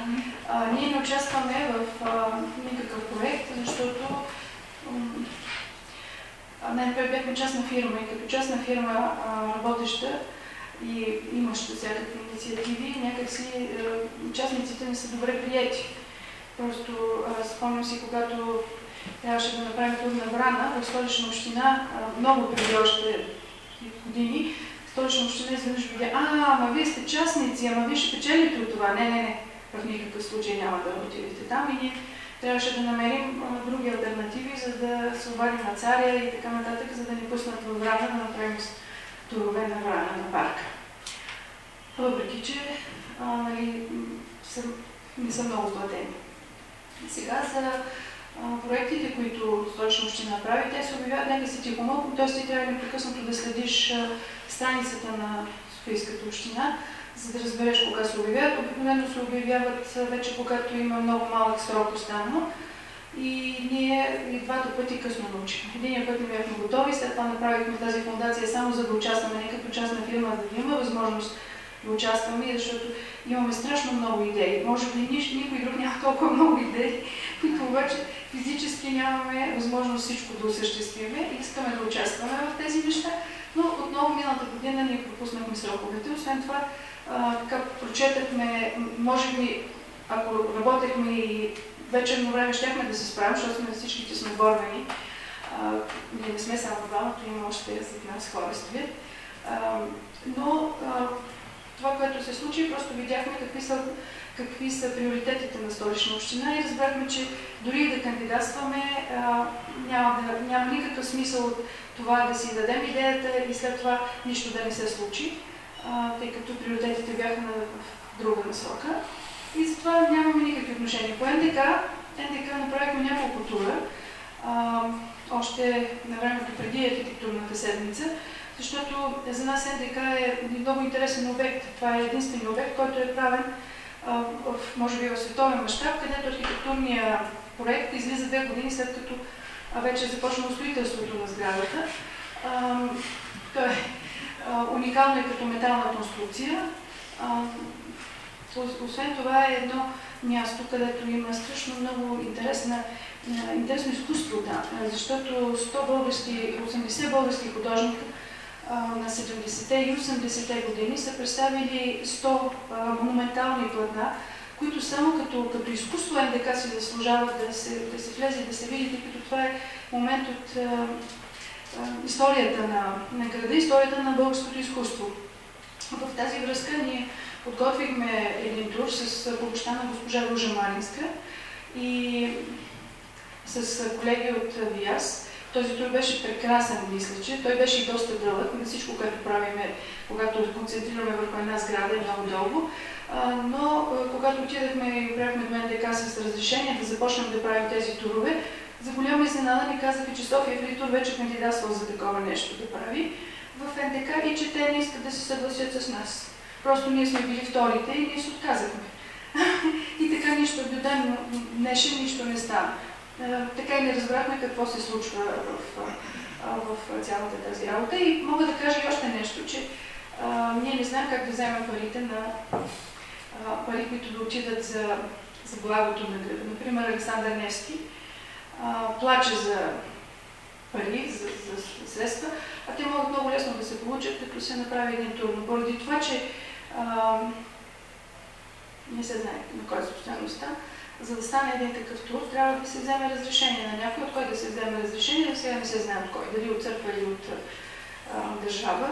А, ние не участваме в а, никакъв проект, защото най-напред бяхме частна фирма и като частна фирма а, работеща и имаща всякакви инициативи, някакси а, участниците не са добре приети. Просто спомням си, когато трябваше да направим тур на Врана в столична община, много преди още години, Столична община изведнъж видя, а, ама вие сте частници, ама вие ще печелите от това. Не, не, не, в никакъв случай няма да отидете там и ние трябваше да намерим други альтернативи, за да се обадим на царя и така нататък, за да ни пуснат във Врана да направим турове на Врана, на парка. Въпреки, че а, нали, са, не са много платени. Сега за проектите, които Столична община прави, те се обявяват нека си тихомълко, т.е. ти трябва непрекъснато да следиш страницата на Софийската община, за да разбереш кога се обявяват. Обикновено се обявяват вече когато има много малък срок останал. И ние и двата пъти късно научихме. Единия път не бяхме готови, след това направихме тази фундация само за да участваме, не като частна фирма, да има възможност да участваме, защото имаме страшно много идеи. Може би никой друг няма толкова много идеи, които обаче физически нямаме възможност всичко да осъществиме и искаме да участваме в тези неща, но отново миналата година ние пропуснахме сроковете. Освен това, а, прочетахме, може би, ако работехме и вечерно време, щехме да се справим, защото сме всичките сме борвани. ние не сме само двамата, има още след нас хора стоят. но а, това, което се случи, просто видяхме какви са, какви са приоритетите на столична община и разбрахме, че дори да кандидатстваме, няма, да, няма никакъв смисъл от това да си дадем идеята и след това нищо да не се случи, тъй като приоритетите бяха на, в друга насока. И затова нямаме никакви отношения. По НДК, НДК направихме няколко тура, още на времето преди архитектурната седмица, защото за нас НДК е много интересен обект. Това е единствения обект, който е правен в, може би в световен мащаб, където архитектурният проект излиза две години след като вече е започнало строителството на сградата. Той е уникално и като метална конструкция. Освен това е едно място, където има страшно много интересна, интересно изкуство, да, защото 100 български, 80 български художника на 70-те и 80-те години са представили 100 монументални платна, които само като, като изкуство НДК си заслужават да се, да се влезе и да се види, като това е момент от а, историята на, на града, историята на българското изкуство. В тази връзка ние подготвихме един тур с помощта на госпожа Ружа Маринска и с колеги от ВИАС. Този тур беше прекрасен, мисля, че. Той беше и доста дълъг. На всичко, което правим, когато концентрираме върху една сграда, е много дълго. но когато отидахме и правихме до НДК с разрешение да започнем да правим тези турове, за голяма изненада ни казаха, че София Фритур вече кандидатствал за такова нещо да прави в НДК и че те не искат да се съгласят с нас. Просто ние сме били вторите и ние се отказахме. и така нищо до ден днешен нищо не стана така и не разбрахме какво се случва в в цялата тази работа. И мога да кажа и още нещо, че а, ние не знаем как да вземем парите на а, пари, които да отидат за, за благото на града. Например, Александър Невски плаче за пари, за, за средства, а те могат много лесно да се получат, като се направи един тур. Поради това, че а, не се знае на кой е собствеността, за да стане един такъв тур, трябва да се вземе разрешение на някой, от кой да се вземе разрешение, но сега не се знае от кой, дали от църква или от а, държава.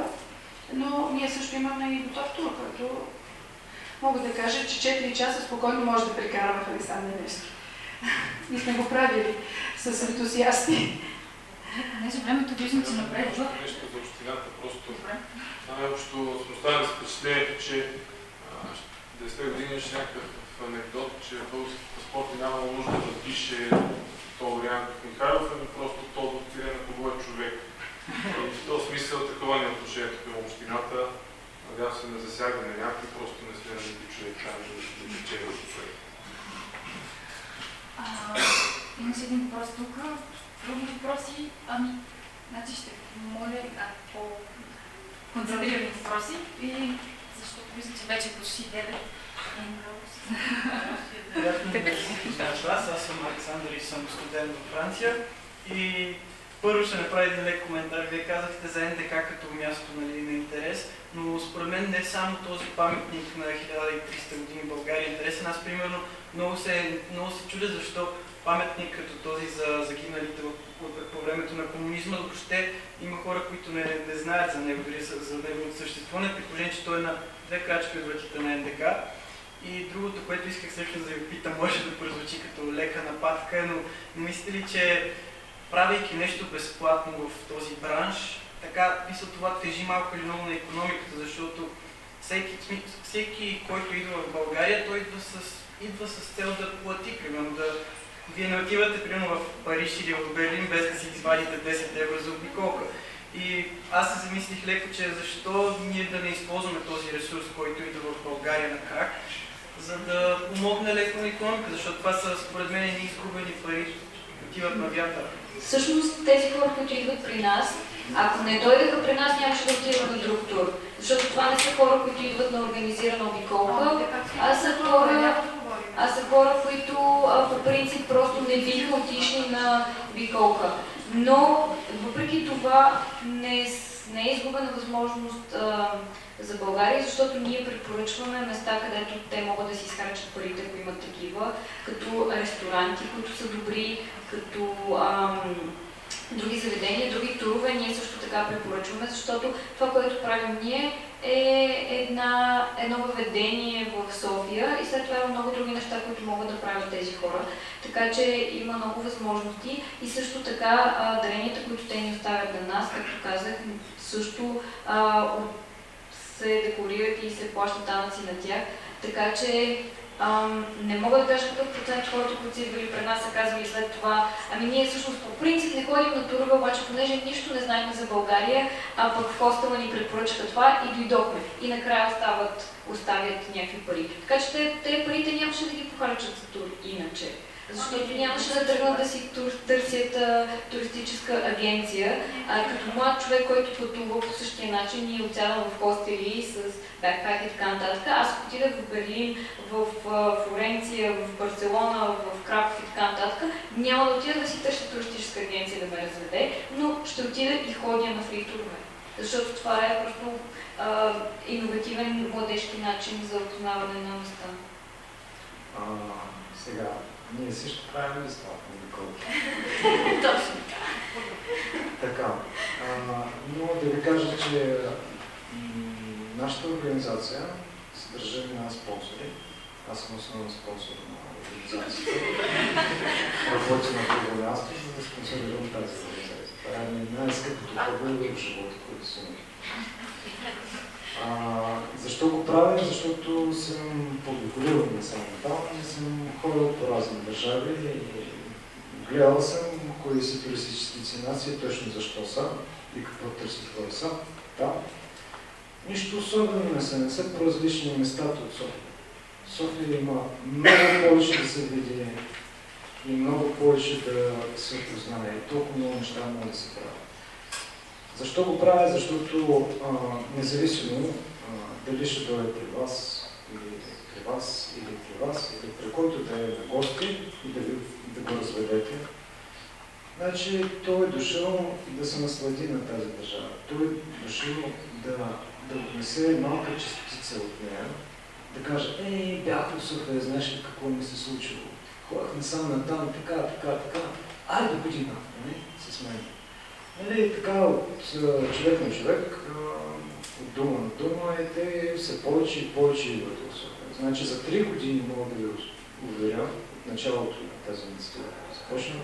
Но ние също имаме и готов тур, който мога да кажа, че 4 часа спокойно може да прекараме в Александър Невски. И сме го правили с ентусиасти. Не, за времето виждам, че напредва. Нещо за общината, просто най-общо сме оставили с впечатлението, че 10 години ще някакъв анекдот, че българските паспорти няма нужда да пише Тодор Янков Михайлов, ами просто Тодор тире на кого е човек. И в този смисъл такова ни отношението към общината. Надявам се не засягаме някой, просто не сме на човек там да да печели от човек. Имаше един въпрос тук. Други въпроси? Ами, значи ще моля а, по концентрирани въпроси и защото мисля, че вече почти 9 аз, аз съм Александър и съм студент в Франция. И първо ще направя един лек коментар. Вие казахте за НДК като място нали, на интерес, но според мен не само този паметник на 1300 години България е интересен. Аз примерно много се, много се чудя защо паметник като този за загиналите по времето на комунизма, въобще има хора, които не, не знаят за него, дори за, за неговото съществуване, при положение, че той е на две крачки от вратите на НДК. И другото, което исках също да ви питам, може да прозвучи като лека нападка, но мислите ли, че правейки нещо безплатно в този бранш, така, мисля, това тежи малко или много на економиката, защото всеки, всеки, който идва в България, той идва с, идва с цел да плати, примерно, да, вие не отивате, примерно, в Париж или в Берлин, без да си извадите 10 евро за обиколка. И аз се замислих леко, че защо ние да не използваме този ресурс, който идва в България на крак, за да помогне леко на економика, защото това са според мен ни изгубени пари, отиват на вятъра. Всъщност тези хора, които идват при нас, ако не дойдеха при нас, нямаше да отидат на друг тур. Защото това не са хора, които идват на организирана обиколка, а са хора, а са хора, които а, по принцип просто не биха отишли на обиколка. Но въпреки това не, не е изгубена възможност а, за България, защото ние препоръчваме места, където те могат да си изхарчат парите, ако имат такива, като ресторанти, които са добри, като ам, други заведения, други турове, ние също така препоръчваме, защото това, което правим ние е една, едно въведение в София и след това има много други неща, които могат да правят тези хора. Така че има много възможности и също така даренията, които те ни оставят на нас, както казах, също а, се декорират и се плащат данъци на тях. Така че ам, не мога да кажа какъв процент хората, които са идвали пред нас, са казвали след това. Ами ние всъщност по принцип не ходим на турове, обаче понеже нищо не знаем за България, а пък в хостела ни препоръчаха това и дойдохме. И накрая остават, оставят някакви пари. Така че те, те парите нямаше да ги похарчат за тур иначе защото нямаше да тръгнат да си търсят туристическа агенция. А, като млад човек, който пътува по същия начин и оцелявам в хостели с бекпак и така нататък, аз отидах в Берлин, в Флоренция, в Барселона, в Краков и така нататък, няма да отида да си търся туристическа агенция да ме разведе, но ще отида и ходя на фритурове. Защото това е просто а, иновативен младежки начин за опознаване на места. Сега, ние също правим безплатно обиколки. Точно така. А, но да ви кажа, че нашата организация съдържа на спонсори. Аз съм основен спонсор на организацията. Работя на първо място, за да спонсорирам тази организация. Това е най-скъпото хубаво в живота, който съм а, защо го правя? Защото съм подготовил не само там, но съм ходил по разни държави и гледал съм кои са туристически дестинации, точно защо са и какво търсят хора са там. Нищо особено не са, не са по-различни местата от София. София има много повече да се види и много повече да се опознае. И толкова много неща могат да се правят. Защо го правя? Защото а, независимо а, дали ще дойде при вас, или при вас, или при вас, или при който да е на гости и да, ви, да го разведете, значи той е дошъл да се наслади на тази държава. Той е дошъл да, да отнесе малка частица от нея, да каже, ей, бях в София, знаеш ли какво ми се случило? Сам на там, така, така, така. Айде година, нали? С мен. Нали, така от човек на човек, от дума на дума, и те все повече и повече идват в. Значи за три години мога да ви уверя, от началото на тази инициатива, започна,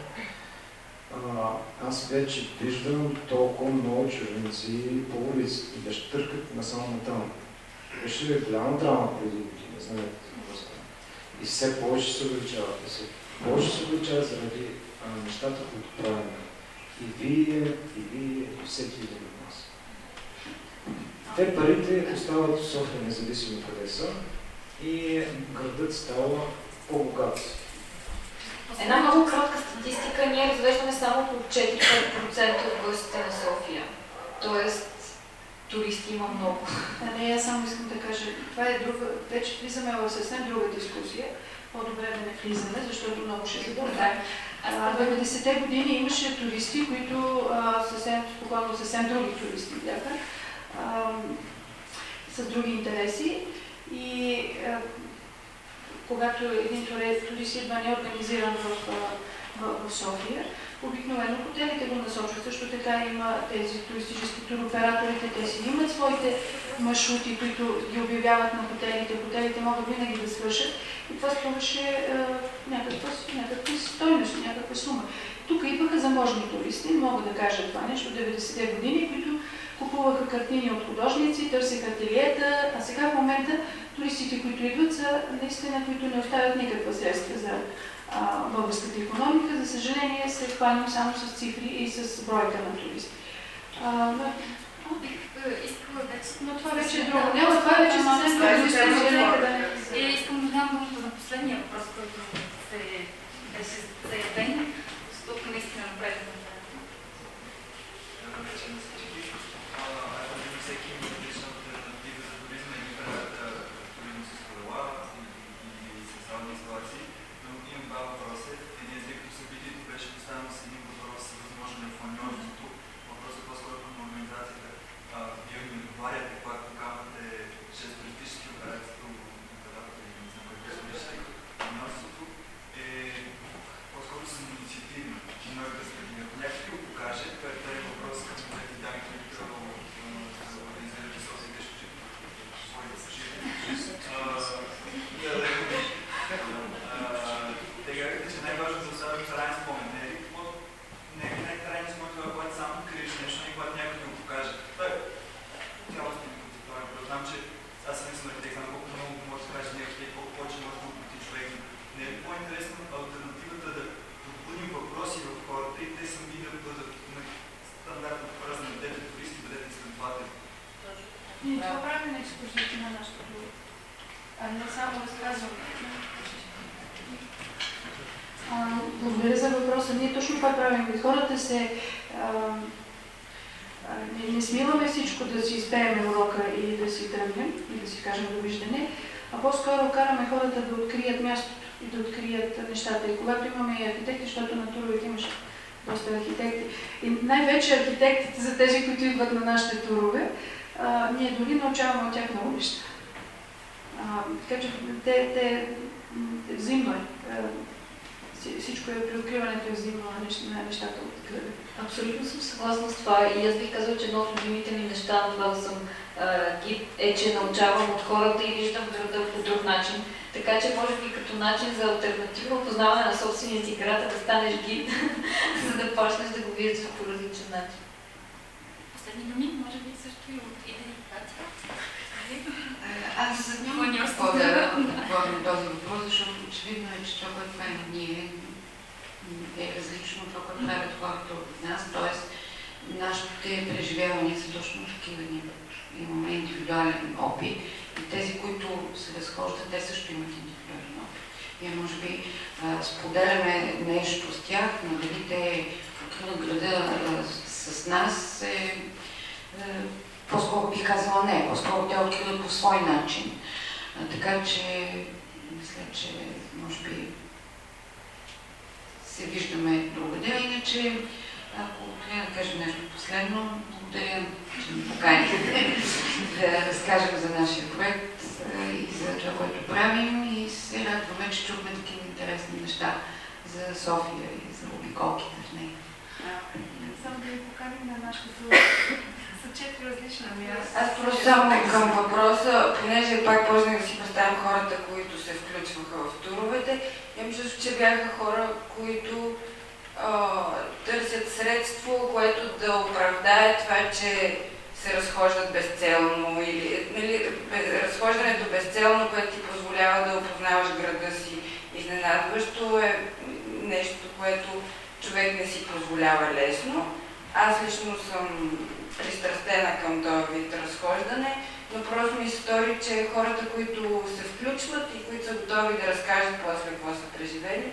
аз вече виждам толкова много чужденци по улиците да щъркат насам там. Беше голяма драма преди години, знаете. И все повече се увеличават. Все повече се увеличават заради а, нещата, които правим. И вие, и вие, и всеки един от нас. Те парите остават в София, независимо къде са, и градът става по-богат. Една много кратка статистика. Ние развеждаме само по 4-5% от гостите на София. Тоест, туристи има много. А не, аз само искам да кажа, това е друга, вече влизаме в съвсем друга дискусия. По-добре да не влизаме, защото много ще забравяме. В 90-те години имаше туристи, които а, съвсем спокойно, съвсем други туристи бяха, а, с други интереси. И а, когато един турист идва неорганизиран в, в, в София, обикновено хотелите го насочват. Също така има тези туристически туроператорите, те си имат своите маршрути, които ги обявяват на хотелите. Хотелите могат винаги да свършат и това струваше е, някаква, някаква стойност, някаква сума. Тук идваха заможни туристи, мога да кажа това нещо, 90-те години, които купуваха картини от художници, търсиха ателиета, а сега в момента туристите, които идват, са наистина, които не оставят никаква средства за а, българската економика. За съжаление се хванем само с цифри и с бройка на туристи. Но... Но това вече е друго. Няма, това вече съвсем друго дискусия. Искам да дам думата на последния въпрос, който се беше заявен. Тук наистина напредваме. се а, а, не, не смиваме всичко да си изпеем урока и да си тръгнем и да си кажем довиждане, а по-скоро караме хората да открият мястото и да открият нещата. И когато имаме и архитекти, защото на туровете имаше доста архитекти, и най-вече архитектите за тези, които идват на нашите турове, а, ние дори научаваме от тях много неща. Така че те, те взаимно е всичко е при откриването и взаимно на нещата от града. Абсолютно съм съгласна с това и аз бих казала, че едно от любимите ми неща да съм гид е, че научавам от хората и виждам града по друг начин. Така че може би като начин за альтернативно познаване на собствения си град да станеш гид, за да почнеш да го виждаш по различен начин. Думи, може би също и от идентификация. Аз няма какво да отговоря този въпрос, защото очевидно е, че това, което правим ние е различно от това, което правят хората от нас. Тоест, нашите преживявания са точно такива. Ние имаме индивидуален опит и тези, които се разхождат, те също имат индивидуален опит. Ние може би споделяме нещо с тях, но дали те на града с нас е, е по-скоро бих казала не, по-скоро те откриват по свой начин. А, така че, мисля, че може би се виждаме другаде. Иначе, ако трябва да кажем нещо последно, благодаря, че ни поканихте да разкажем за нашия проект и за това, което правим и се радваме, че чухме такива интересни неща за София и за обиколките в нея. Само да ви поканим на нашето са четири различни места. Аз просто само към въпроса, понеже пак почнах да си представям хората, които се включваха в туровете, имам чувство, че бяха хора, които а, търсят средство, което да оправдае това, че се разхождат безцелно или нали, разхождането безцелно, което ти позволява да опознаваш града си изненадващо е нещо, което човек не си позволява лесно. Аз лично съм пристрастена към този вид разхождане, но просто ми се стори, че хората, които се включват и които са готови да разкажат после какво са преживели,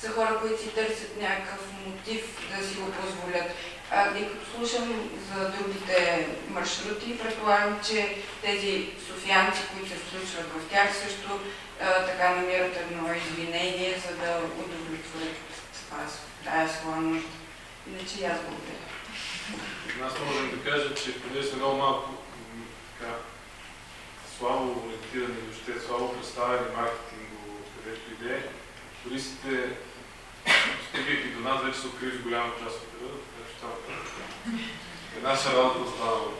са хора, които си търсят някакъв мотив да си го позволят. А, и като слушам за другите маршрути, предполагам, че тези софианци, които се включват в тях, също а, така намират едно извинение, за да удовлетворят това, тая нужда. Иначе аз благодаря. Аз можем да кажа, че понеже сме много малко така, слабо ориентирани, въобще слабо представени маркетинго, където иде, туристите, стигайки до нас, вече са открили голяма част от града, така че това е наша работа останала.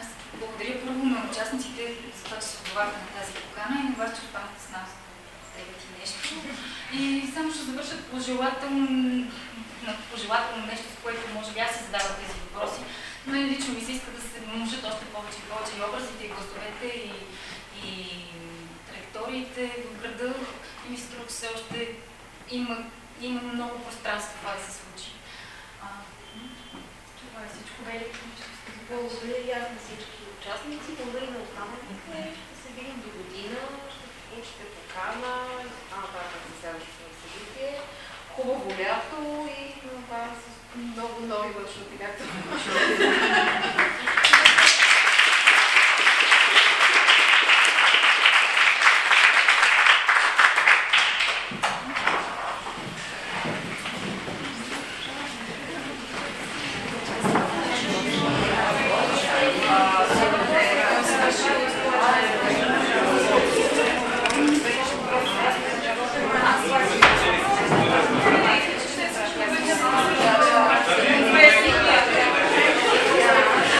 Аз благодаря първо на участниците за това, че се отговаряха на тази покана и на вас, че останахте с нас да нещо. И само ще завърша пожелателно, пожелателно нещо, с което може би аз си задавам тези въпроси. Но и лично ми се иска да се множат още повече и повече и образите, и гласовете, и, и траекториите в града. И ми се струва, че все още има, има много пространство това да се случи. А, това е всичко. Велико. Благодаря и аз на всички участници, благодаря на останалите. Ще се видим до година, покана и така нататък за следващото събитие. Хубаво лято и това с много нови маршрути, както